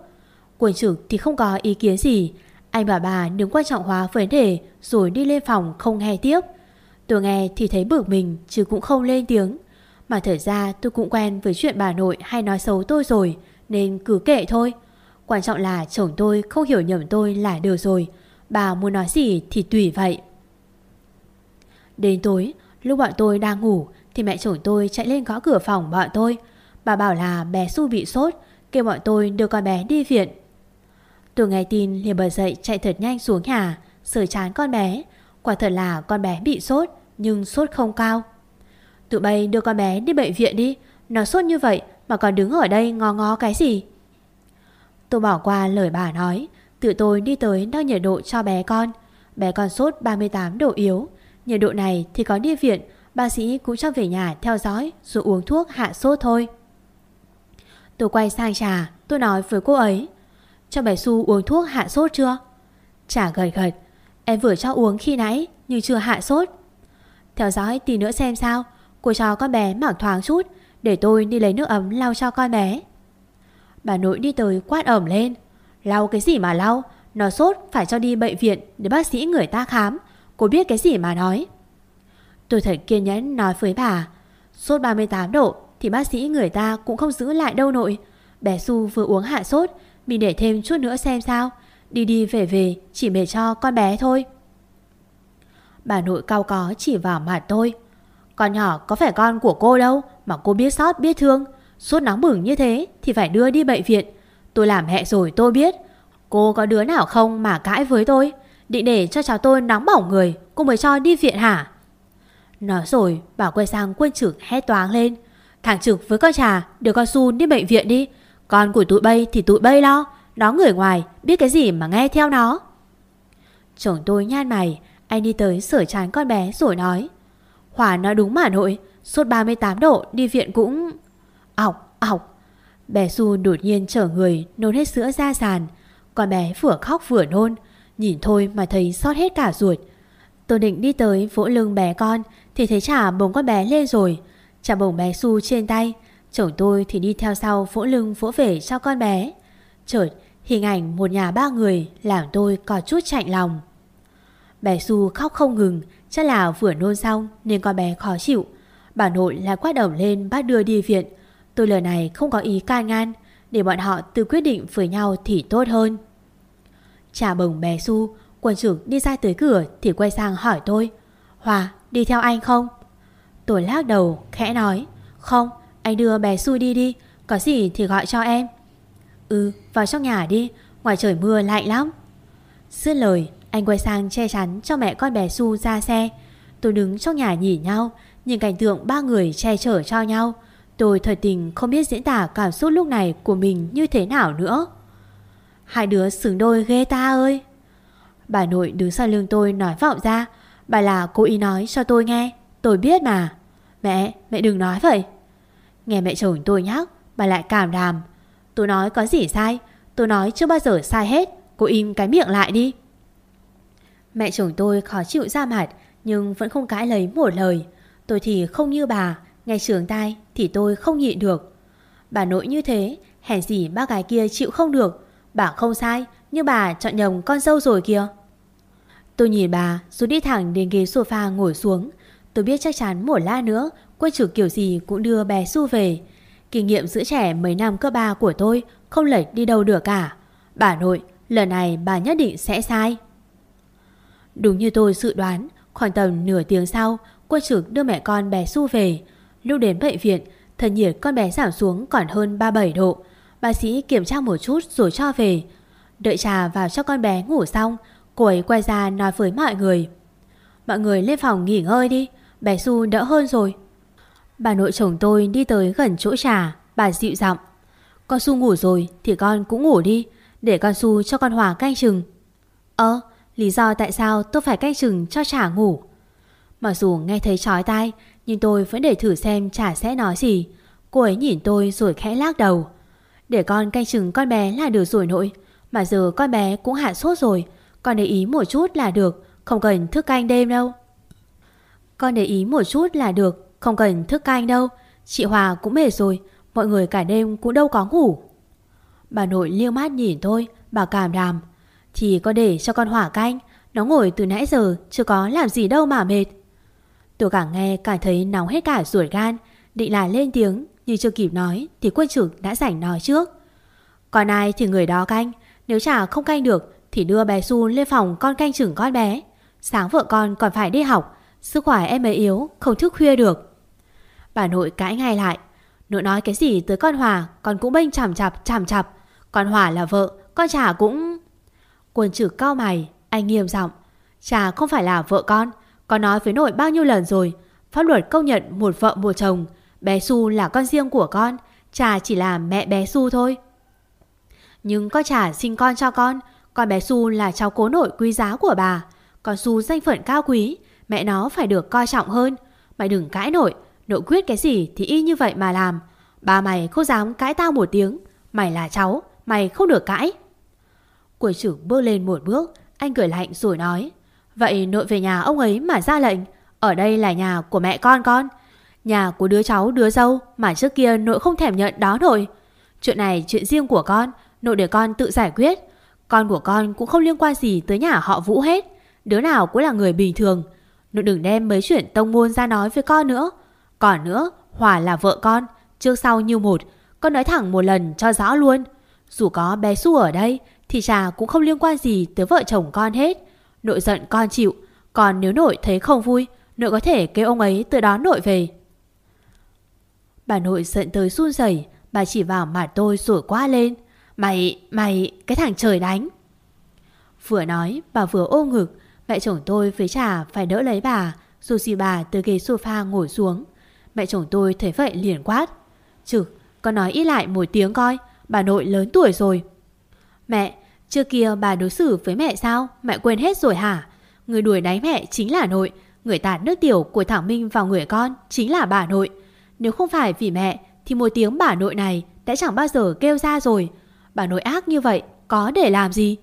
Quân trực thì không có ý kiến gì. Anh bảo bà đừng quan trọng hóa vấn đề Rồi đi lên phòng không nghe tiếp. Tôi nghe thì thấy bực mình Chứ cũng không lên tiếng. Mà thật ra tôi cũng quen với chuyện bà nội Hay nói xấu tôi rồi, Nên cứ kệ thôi. Quan trọng là chồng tôi không hiểu nhầm tôi là được rồi. Bà muốn nói gì thì tùy vậy. Đến tối, Lúc bọn tôi đang ngủ Thì mẹ chồng tôi chạy lên gõ cửa phòng bọn tôi. Bà bảo là bé Su bị sốt, Kêu bọn tôi đưa con bé đi viện. Tôi nghe tin liền bật dậy chạy thật nhanh xuống nhà Sửa chán con bé. Quả thật là con bé bị sốt, Nhưng sốt không cao. Tụi bay đưa con bé đi bệnh viện đi, Nó sốt như vậy mà còn đứng ở đây ngó ngó cái gì? Tôi bỏ qua lời bà nói, Tự tôi đi tới đo nhiệt độ cho bé con. Bé con sốt 38 độ yếu. Nhiệt độ này thì có đi viện, Bác sĩ cũng cho về nhà theo dõi Rồi uống thuốc hạ sốt thôi. Tôi quay sang trà, Tôi nói với cô ấy cho bé Su uống thuốc hạ sốt chưa? Chả gật gật. Em vừa cho uống khi nãy, Nhưng chưa hạ sốt. Theo dõi tí nữa xem sao. Cô cho con bé mặc thoáng chút, Để tôi đi lấy nước ấm lau cho con bé. Bà nội đi tới quát ẩm lên. Lau cái gì mà lau? Nó sốt, phải cho đi bệnh viện Để bác sĩ người ta khám. Cô biết cái gì mà nói. Tôi thật kiên nhẫn nói với bà. Sốt 38 độ Thì bác sĩ người ta cũng không giữ lại đâu nội. Bé Su vừa uống hạ sốt mình để thêm chút nữa xem sao. Đi đi về về, chỉ mệt cho con bé thôi. Bà nội cao có chỉ vào mặt tôi. Con nhỏ có phải con của cô đâu, Mà cô biết sót biết thương. Suốt nóng bừng như thế Thì phải đưa đi bệnh viện. Tôi làm hẹ rồi tôi biết. Cô có đứa nào không mà cãi với tôi? Định để cho cháu tôi nóng bỏng người, Cô mới cho đi viện hả? Nói rồi, bà quay sang quân trực hét toáng lên. Thằng trực với con trà, Đưa con Su đi bệnh viện đi. Con của tụi bay thì tụi bay lo, Nó người ngoài, biết cái gì mà nghe theo nó. Chồng tôi nhan mày, Anh đi tới sửa chán con bé rồi nói, Hòa nói đúng mà nội Sốt 38 độ đi viện cũng Ọc ọc, Bé Su đột nhiên trở người, Nôn hết sữa ra sàn. Con bé vừa khóc vừa nôn, Nhìn thôi mà thấy sót hết cả ruột. Tôi định đi tới vỗ lưng bé con, Thì thấy trả bồng con bé lên rồi. Trả bồng bé Su trên tay Chồng tôi thì đi theo sau vỗ lưng vỗ về cho con bé. Chợt, hình ảnh một nhà ba người Làm tôi có chút chạnh lòng. Bé Du khóc không ngừng, Chắc là vừa nôn xong Nên con bé khó chịu. Bà nội lại quát ẩm lên bắt đưa đi viện. Tôi lời này không có ý can ngăn, Để bọn họ tự quyết định với nhau thì tốt hơn. Trả bồng bé Su Quân trưởng đi ra tới cửa Thì quay sang hỏi tôi, Hòa, đi theo anh không? Tôi lắc đầu, khẽ nói, Không anh đưa bé xui đi đi Có gì thì gọi cho em. Ừ vào trong nhà đi Ngoài trời mưa lạnh lắm. Dứt lời anh quay sang che chắn cho mẹ con bé Su ra xe. Tôi đứng trong nhà nhìn nhau Nhìn cảnh tượng ba người che chở cho nhau. Tôi thật tình không biết diễn tả cảm xúc lúc này của mình như thế nào nữa. Hai đứa xứng đôi ghê ta ơi. Bà nội đứng sau lưng tôi nói vọng ra Bà là cô ý nói cho tôi nghe Tôi biết mà. Mẹ, mẹ đừng nói vậy. Nghe mẹ chồng tôi nhắc, Bà lại cảm đàm. Tôi nói có gì sai? Tôi nói chưa bao giờ sai hết. Cô im cái miệng lại đi. Mẹ chồng tôi khó chịu ra mặt, Nhưng vẫn không cãi lấy một lời. Tôi thì không như bà, Nghe trường tai thì tôi không nhịn được. Bà nội như thế, Hèn gì bác gái kia chịu không được. Bà không sai, Nhưng bà chọn nhầm con dâu rồi kìa. Tôi nhìn bà rồi đi thẳng đến ghế sofa ngồi xuống. Tôi biết chắc chắn một lát nữa Quân trưởng kiểu gì cũng đưa bé Su về. Kinh nghiệm giữ trẻ mấy năm cơ ba của tôi Không lệch đi đâu được cả. Bà nội, lần này bà nhất định sẽ sai. Đúng như tôi dự đoán, Khoảng tầm nửa tiếng sau, Quân trưởng đưa mẹ con bé Su về. Lúc đến bệnh viện, Thân nhiệt con bé giảm xuống còn hơn 37 độ. Bác sĩ kiểm tra một chút rồi cho về. Đợi trà vào cho con bé ngủ xong, Cô ấy quay ra nói với mọi người. Mọi người lên phòng nghỉ ngơi đi, Bé Su đỡ hơn rồi. Bà nội chồng tôi đi tới gần chỗ trà, Bà dịu giọng. Con Su ngủ rồi thì con cũng ngủ đi, Để con Su cho con Hòa canh chừng. Ơ, lý do tại sao tôi phải canh chừng cho trà ngủ? Mặc dù nghe thấy chói tai, Nhưng tôi vẫn để thử xem trà sẽ nói gì. Cô ấy nhìn tôi rồi khẽ lắc đầu. Để con canh chừng con bé là được rồi nội, Mà giờ con bé cũng hạ sốt rồi. Con để ý một chút là được, Không cần thức canh đêm đâu. Con để ý một chút là được không cần thức canh đâu. Chị Hòa cũng mệt rồi. Mọi người cả đêm cũng đâu có ngủ. Bà nội liêu mát nhìn thôi, Bà cảm đàm. Thì có để cho con hỏa canh Nó ngồi từ nãy giờ chưa có làm gì đâu mà mệt. Tôi càng nghe càng thấy nóng hết cả ruột gan. Định là lên tiếng Nhưng chưa kịp nói Thì quân trưởng đã rảnh nói trước. Còn ai thì người đó canh Nếu chả không canh được Thì đưa bé Su lên phòng con canh chừng con bé. Sáng vợ con còn phải đi học Sức khỏe em ấy yếu Không thức khuya được. Bà nội cãi ngay lại. Nội nói cái gì tới con Hòa, Con cũng bênh chằm chạp chằm chạp Con Hòa là vợ, Con chả cũng Quân trưởng cao mày, Anh nghiêm giọng. Chả không phải là vợ con Con nói với nội bao nhiêu lần rồi. Pháp luật công nhận một vợ một chồng, Bé Su là con riêng của con, Chả chỉ là mẹ bé Su thôi. Nhưng con chả sinh con cho con Con bé Su là cháu cố nội quý giá của bà. Con Su danh phận cao quý, Mẹ nó phải được coi trọng hơn. Mày đừng cãi nội Nội quyết cái gì thì y như vậy mà làm Ba mày không dám cãi tao một tiếng Mày là cháu Mày không được cãi Của trưởng bước lên một bước, anh cười lạnh rồi nói. Vậy nội về nhà ông ấy mà ra lệnh, ở đây là nhà của mẹ con con. Nhà của đứa cháu đứa dâu mà trước kia nội không thèm nhận đó nội. Chuyện này chuyện riêng của con, nội để con tự giải quyết. Con của con cũng không liên quan gì tới nhà họ Vũ hết. Đứa nào cũng là người bình thường. Nội đừng đem mấy chuyện tông môn ra nói với con nữa. Còn nữa, Hòa là vợ con, trước sau như một. Con nói thẳng một lần cho rõ luôn. Dù có bé Su ở đây, thì chả cũng không liên quan gì tới vợ chồng con hết. Nội giận con chịu. Còn nếu nội thấy không vui, nội có thể kêu ông ấy tự đón nội về. Bà nội giận tới run rẩy, bà chỉ vào mặt tôi rồi quá lên. Mày, mày, cái thằng trời đánh. Vừa nói, bà vừa ôm ngực, mẹ chồng tôi với trà phải đỡ lấy bà, dù xì bà từ ghế sofa ngồi xuống. Mẹ chồng tôi thấy vậy liền quát. Trực, con nói ít lại một tiếng coi, bà nội lớn tuổi rồi. Mẹ, trước kia bà đối xử với mẹ sao? Mẹ quên hết rồi hả? Người đuổi đánh mẹ chính là nội, người tạt nước tiểu của Thảo Minh vào người con chính là bà nội. Nếu không phải vì mẹ thì một tiếng bà nội này đã chẳng bao giờ kêu ra rồi. Bà nội ác như vậy có để làm gì?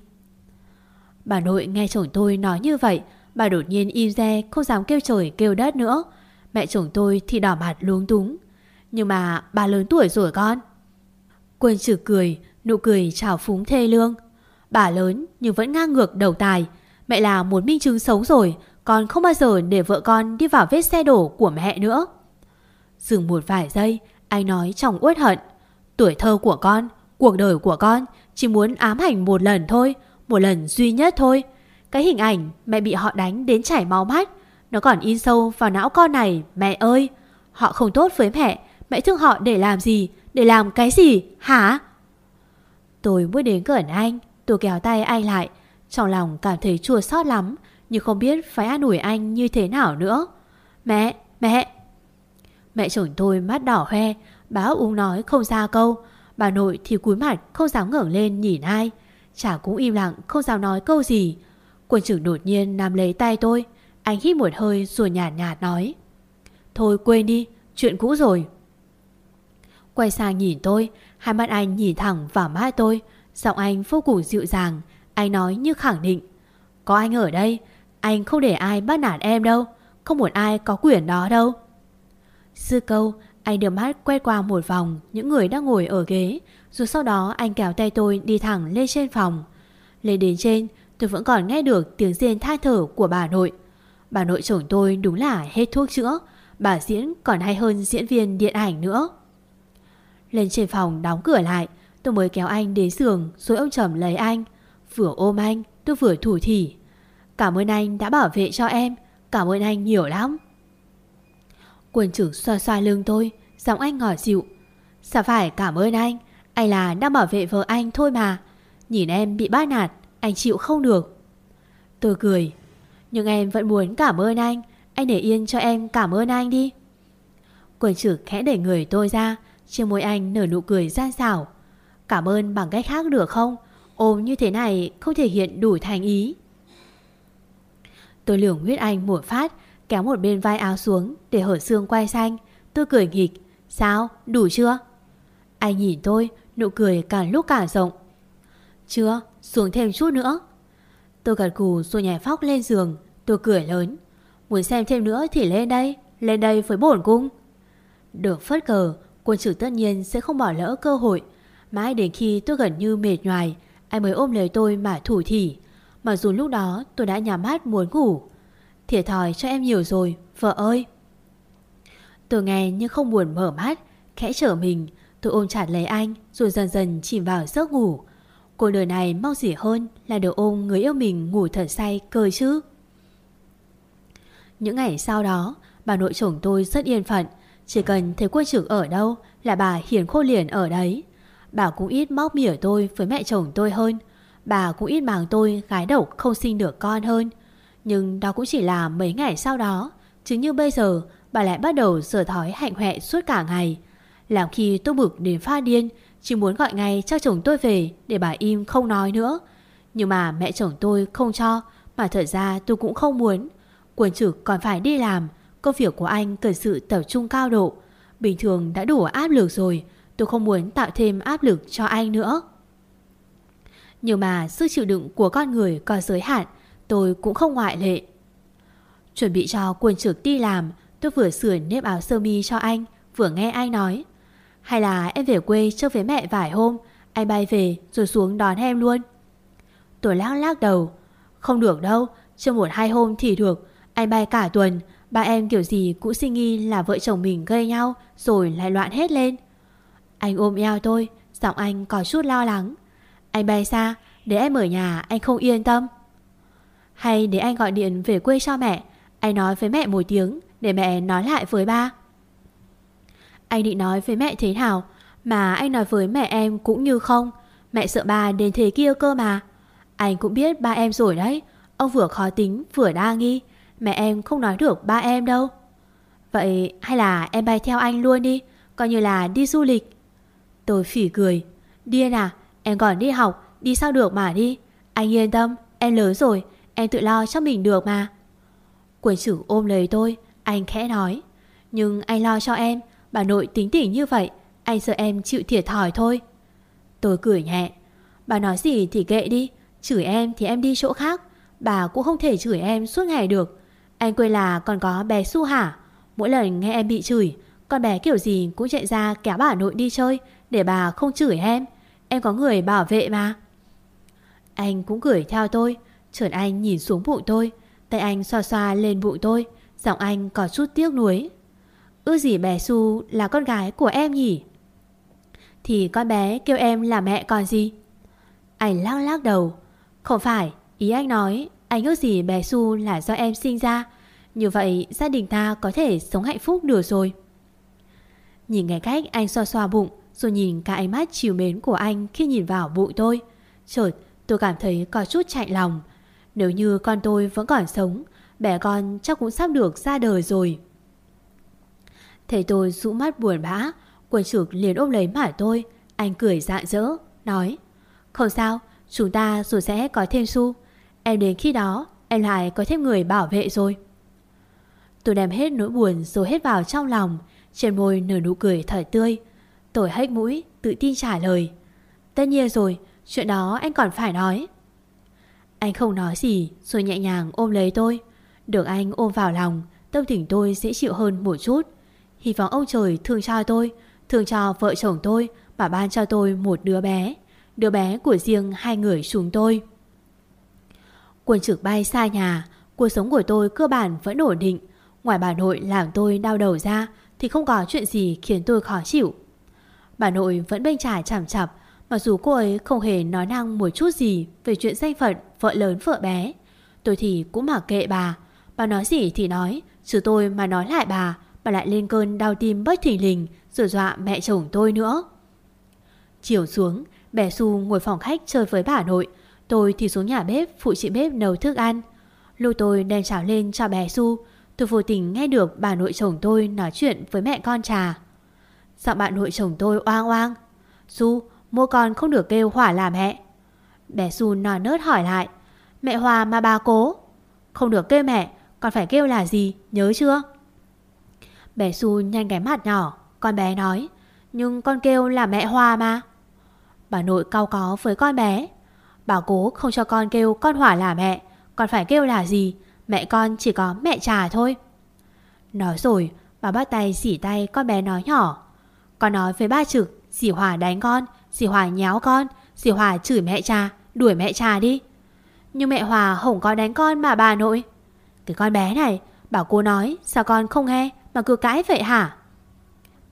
Bà nội nghe chồng tôi nói như vậy Bà đột nhiên im re không dám kêu trời kêu đất nữa Mẹ chồng tôi thì đỏ mặt luống túng. Nhưng mà bà lớn tuổi rồi con. Quân trừ cười, Nụ cười trào phúng thê lương. Bà lớn nhưng vẫn ngang ngược đầu tài. Mẹ là một minh chứng sống rồi, Con không bao giờ để vợ con đi vào vết xe đổ của mẹ nữa. Dừng một vài giây, Anh nói trong uất hận. Tuổi thơ của con, Cuộc đời của con Chỉ muốn ám ảnh một lần thôi, Một lần duy nhất thôi. Cái hình ảnh mẹ bị họ đánh đến chảy máu mắt nó còn in sâu vào não con này Mẹ ơi. Họ không tốt với mẹ. Mẹ thương họ để làm gì? Để làm cái gì? Hả? Tôi bước đến gần anh. Tôi kéo tay anh lại. Trong lòng cảm thấy chua xót lắm Nhưng không biết phải an ủi anh như thế nào nữa. Mẹ, mẹ. Mẹ chồng tôi mắt đỏ hoe. Báo úng nói không ra câu. Bà nội thì cúi mặt không dám ngẩng lên nhìn ai. Chả cũng im lặng không dám nói câu gì. Quân trưởng đột nhiên nắm lấy tay tôi. Anh hít một hơi rồi nhả nhạt nói. Thôi quên đi, Chuyện cũ rồi. Quay sang nhìn tôi, Hai mắt anh nhìn thẳng vào mắt tôi, Giọng anh vô cùng dịu dàng, Anh nói như khẳng định. Có anh ở đây, Anh không để ai bắt nạt em đâu, Không muốn ai có quyền đó đâu. Sư câu, Anh đưa mắt quét qua một vòng Những người đang ngồi ở ghế, Rồi sau đó anh kéo tay tôi đi thẳng lên trên phòng. Lên đến trên, Tôi vẫn còn nghe được tiếng rên than thở của bà nội. Bà nội chồng tôi đúng là hết thuốc chữa. Bà diễn còn hay hơn diễn viên điện ảnh nữa. Lên trên phòng đóng cửa lại, Tôi mới kéo anh đến giường, Rồi ông trầm lấy anh. Vừa ôm anh, tôi vừa thủ thỉ. Cảm ơn anh đã bảo vệ cho em, Cảm ơn anh nhiều lắm. Quân trưởng xoa xoa lưng tôi, Giọng anh ngỏ dịu. Sao phải, cảm ơn anh Anh là đang bảo vệ vợ anh thôi mà. Nhìn em bị bắt nạt, Anh chịu không được. Tôi cười. Nhưng em vẫn muốn cảm ơn anh. Anh để yên cho em, cảm ơn anh đi. Quần trưởng khẽ đẩy người tôi ra, Trên môi anh nở nụ cười gian xảo. Cảm ơn bằng cách khác được không? Ôm như thế này không thể hiện đủ thành ý. Tôi lường huyết anh một phát, Kéo một bên vai áo xuống Để hở xương quay xanh. Tôi cười nghịch. Sao? Đủ chưa? Anh nhìn tôi, nụ cười càng lúc càng rộng. Chưa, xuống thêm chút nữa. Tôi gật gù rồi nhảy phóc lên giường. Tôi cười lớn. Muốn xem thêm nữa thì lên đây Lên đây với bổn cung. Được phất cờ, Quân chủ tất nhiên sẽ không bỏ lỡ cơ hội. Mãi đến khi tôi gần như mệt nhoài, Anh mới ôm lấy tôi mà thủ thỉ. Mặc dù lúc đó tôi đã nhắm mắt muốn ngủ. Thiệt thòi cho em nhiều rồi, Vợ ơi. Tôi nghe nhưng không buồn mở mắt, Khẽ trở mình. Tôi ôm chặt lấy anh, Rồi dần dần chìm vào giấc ngủ. Cuộc đời này mau gì hơn Là được ôm người yêu mình ngủ thật say cơ chứ. Những ngày sau đó, Bà nội chồng tôi rất yên phận. Chỉ cần thấy quân trưởng ở đâu Là bà hiền khô liền ở đấy. Bà cũng ít móc mỉa tôi với mẹ chồng tôi hơn. Bà cũng ít màng tôi gái độc không sinh được con hơn. Nhưng đó cũng chỉ là mấy ngày sau đó. Chứ như bây giờ, bà lại bắt đầu sửa thói hạnh hoẹ suốt cả ngày. Làm khi tôi bực đến pha điên chỉ muốn gọi ngay cho chồng tôi về Để bà im không nói nữa Nhưng mà mẹ chồng tôi không cho Mà thật ra tôi cũng không muốn Quần trực còn phải đi làm Công việc của anh cần sự tập trung cao độ Bình thường đã đủ áp lực rồi Tôi không muốn tạo thêm áp lực cho anh nữa Nhưng mà sức chịu đựng của con người có giới hạn, tôi cũng không ngoại lệ. Chuẩn bị cho quần trực đi làm, tôi vừa sửa nếp áo sơ mi cho anh, vừa nghe anh nói. Hay là em về quê chơi với mẹ vài hôm, anh bay về rồi xuống đón em luôn. Tôi lắc lắc đầu. Không được đâu, chưa một hai hôm thì được, anh bay cả tuần, ba em kiểu gì cũng suy nghi là vợ chồng mình gây nhau rồi lại loạn hết lên. Anh ôm eo tôi, giọng anh có chút lo lắng. Anh bay xa, để em ở nhà anh không yên tâm. Hay để anh gọi điện về quê cho mẹ, anh nói với mẹ một tiếng để mẹ nói lại với ba. Anh định nói với mẹ thế nào mà anh nói với mẹ em cũng như không. Mẹ sợ ba đến thế kia cơ mà. Anh cũng biết ba em rồi đấy. Ông vừa khó tính vừa đa nghi. Mẹ em không nói được ba em đâu. Vậy hay là em bay theo anh luôn đi. Coi như là đi du lịch. Tôi phỉ cười. Điên à, em còn đi học, đi sao được mà đi. Anh yên tâm, em lớn rồi, em tự lo cho mình được mà. Quầy chữ ôm lấy tôi, anh khẽ nói. Nhưng anh lo cho em, bà nội tính tỉ như vậy, anh sợ em chịu thiệt thòi thôi. Tôi cười nhẹ. Bà nói gì thì kệ đi, chửi em thì em đi chỗ khác. Bà cũng không thể chửi em suốt ngày được. Anh quên là còn có bé Su hả? Mỗi lần nghe em bị chửi, con bé kiểu gì cũng chạy ra kéo bà nội đi chơi để bà không chửi em. Em có người bảo vệ mà. Anh cũng cười theo tôi, chợt anh nhìn xuống bụng tôi, tay anh xoa xoa lên bụng tôi, giọng anh có chút tiếc nuối. Ư gì bé Su là con gái của em nhỉ? Thì con bé kêu em là mẹ còn gì? Anh lắc lắc đầu. Không phải, ý anh nói, anh ước gì bé Su là do em sinh ra. Như vậy gia đình ta có thể sống hạnh phúc được rồi. Nhìn cái cách anh xoa xoa bụng, rồi nhìn cả ánh mắt chiều mến của anh khi nhìn vào bụng tôi. Chợt tôi cảm thấy có chút chạy lòng. Nếu như con tôi vẫn còn sống, bé con chắc cũng sắp được ra đời rồi. Thấy tôi rũ mắt buồn bã, quân trực liền ôm lấy mải tôi. Anh cười rạng rỡ, nói Không sao, chúng ta rồi sẽ có thêm xu. Em đến khi đó, em lại có thêm người bảo vệ rồi. Tôi đem hết nỗi buồn rồi hết vào trong lòng, trên môi nở nụ cười thở tươi. Tôi hết mũi, tự tin trả lời. Tất nhiên rồi, chuyện đó anh còn phải nói. Anh không nói gì rồi nhẹ nhàng ôm lấy tôi. Được anh ôm vào lòng, tâm tình tôi dễ chịu hơn một chút. Hy vọng ông trời thương cho tôi, thương cho vợ chồng tôi và ban cho tôi một đứa bé. Đứa bé của riêng hai người chúng tôi. Quân trực bay xa nhà, cuộc sống của tôi cơ bản vẫn ổn định. Ngoài bà nội làm tôi đau đầu ra thì không có chuyện gì khiến tôi khó chịu. Bà nội vẫn bên trải chằm chặp, mặc dù cô ấy không hề nói năng một chút gì về chuyện danh phận vợ lớn vợ bé. Tôi thì cũng mặc kệ bà. Bà nói gì thì nói, chứ tôi mà nói lại bà, bà lại lên cơn đau tim bất thình lình rồi dọa mẹ chồng tôi nữa. Chiều xuống, bé Su ngồi phòng khách chơi với bà nội, tôi thì xuống nhà bếp phụ chị bếp nấu thức ăn. Lúc tôi đem cháo lên cho bé Su, tôi vô tình nghe được bà nội chồng tôi nói chuyện với mẹ con trà. Giọng bạn nội chồng tôi oang oang. Su, mua con không được kêu hỏa là mẹ. Bé Su nò nớt hỏi lại. Mẹ Hòa mà bà cố. Không được kêu mẹ, con phải kêu là gì, nhớ chưa? Bé Su nhanh cái mặt nhỏ, con bé nói. Nhưng con kêu là mẹ Hòa mà. Bà nội cau có với con bé. Bà cố không cho con kêu con Hỏa là mẹ, con phải kêu là gì? Mẹ con chỉ có mẹ trà thôi. Nói rồi, bà bắt tay xỉ tay con bé nói nhỏ. Con nói với ba trực, dì Hòa đánh con, dì Hòa nhéo con, dì Hòa chửi mẹ trà, đuổi mẹ trà đi. Nhưng mẹ Hòa không có đánh con mà bà nội. Cái con bé này, bảo cô nói, sao con không nghe mà cứ cãi vậy hả?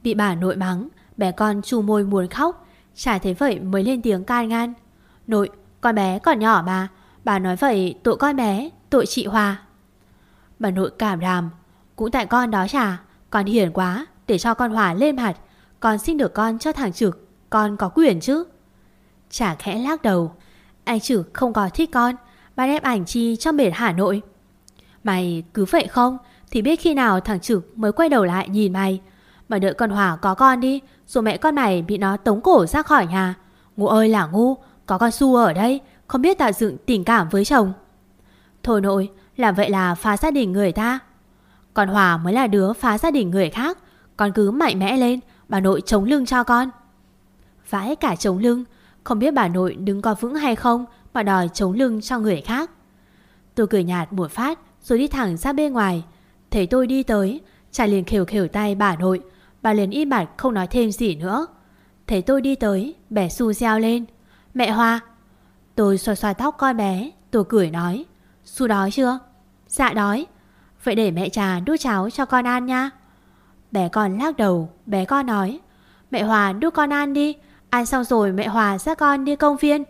Bị bà nội mắng, bé con chu môi muốn khóc, chả thế vậy mới lên tiếng can ngăn. Nội, con bé còn nhỏ mà, bà nói vậy tội con bé, tội chị Hòa. Bà nội cảm đàm, cũng tại con đó chả, con hiền quá, để cho con Hòa lên mặt, con xin được con cho thằng Trực Con có quyền chứ Chả khẽ lắc đầu Anh Trực không có thích con bà ép ảnh chi cho mệt Hà Nội Mày cứ vậy không thì biết khi nào thằng Trực mới quay đầu lại nhìn mày. Mà đợi con Hòa có con đi Rồi mẹ con mày bị nó tống cổ ra khỏi nhà. Ngu ơi là ngu, Có con Su ở đây, Không biết tạo dựng tình cảm với chồng. Thôi nội, Làm vậy là phá gia đình người ta. Còn Hòa mới là đứa phá gia đình người khác, Con cứ mạnh mẽ lên, Bà nội chống lưng cho con. Vãi cả chống lưng, Không biết bà nội đứng có vững hay không Mà đòi chống lưng cho người khác. Tôi cười nhạt một phát, Rồi đi thẳng ra bên ngoài Thấy tôi đi tới trà liền khều khều tay bà nội, Bà liền im bặt không nói thêm gì nữa. Thấy tôi đi tới Bé su reo lên. Mẹ Hoa, Tôi xoa xoa tóc con bé, Tôi cười nói. Su đói chưa? Dạ đói. Vậy để mẹ trà đút cháo cho con ăn nha. Bé con lắc đầu, Bé con nói. Mẹ Hòa đút con ăn đi, Ăn xong rồi mẹ Hòa dắt con đi công viên.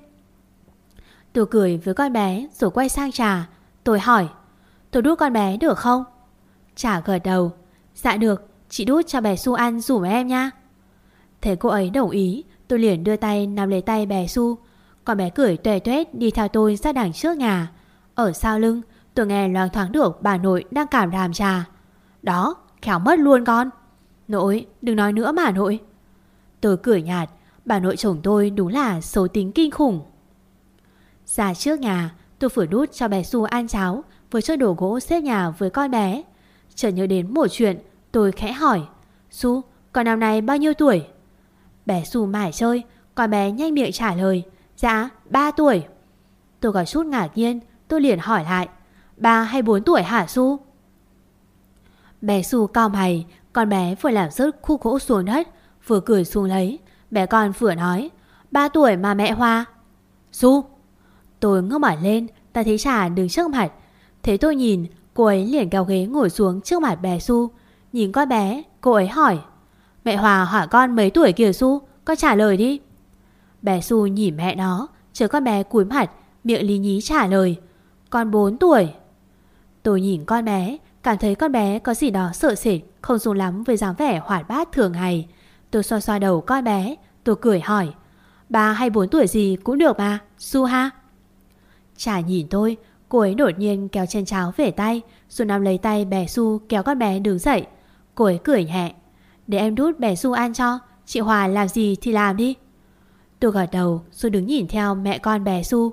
Tôi cười với con bé Rồi quay sang trà. Tôi hỏi, Tôi đút con bé được không? Chả gật đầu. Dạ được, Chị đút cho bé Su ăn rủ em nha Thế cô ấy đồng ý, Tôi liền đưa tay nắm lấy tay bé Su. Còn bé cười tuệ tuét đi theo tôi ra đằng trước nhà. Ở sau lưng, Tôi nghe loáng thoáng được bà nội đang cảm đàm trà. Đó, khéo mất luôn con. Nội, đừng nói nữa mà nội. Tôi cười nhạt, Bà nội chồng tôi đúng là xấu tính kinh khủng. Ra trước nhà, Tôi vừa đút cho bé Su ăn cháo Vừa chơi đồ gỗ xếp nhà với con bé. Chợt nhớ đến một chuyện, Tôi khẽ hỏi Su con năm nay bao nhiêu tuổi? Bé Su mải chơi, Con bé nhanh miệng trả lời Dạ 3 tuổi. Tôi có chút ngạc nhiên, Tôi liền hỏi lại 3 hay 4 tuổi hả Su Bé Su cao mày, Con bé vừa làm rớt khu gỗ xuống đất, Vừa cười xuống lấy. Bé con vừa nói 3 tuổi mà mẹ Hoa. Su Tôi ngước mặt lên, Ta thấy Trà đứng trước mặt. Thế tôi nhìn Cô ấy liền kéo ghế ngồi xuống trước mặt bé Su Nhìn con bé, Cô ấy hỏi, Mẹ Hòa hỏi con mấy tuổi kìa Su Con trả lời đi. Bé Su nhìn mẹ nó, Chờ con bé cúi mặt, Miệng lý nhí trả lời, Con 4 tuổi. Tôi nhìn con bé, Cảm thấy con bé có gì đó sợ sệt, Không dùng lắm với dáng vẻ hoạt bát thường ngày. Tôi xoa xoa đầu con bé, Tôi cười hỏi, Ba hay 4 tuổi gì cũng được mà Su ha? Chả nhìn tôi Cô ấy đột nhiên kéo chân cháo về tay, Rồi nắm lấy tay bé Su kéo con bé đứng dậy. Cô ấy cười nhẹ. Để em đút bé Su ăn cho. Chị Hòa làm gì thì làm đi. Tôi gật đầu, rồi đứng nhìn theo mẹ con bé Su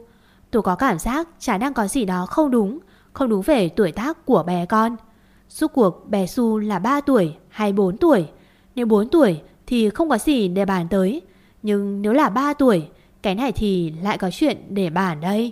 Tôi có cảm giác chả đang có gì đó không đúng Không đúng về tuổi tác của bé con. Suốt cuộc bé Su là 3 tuổi hay 4 tuổi? Nếu 4 tuổi thì không có gì để bàn tới. Nhưng nếu là 3 tuổi, Cái này thì lại có chuyện để bàn đây.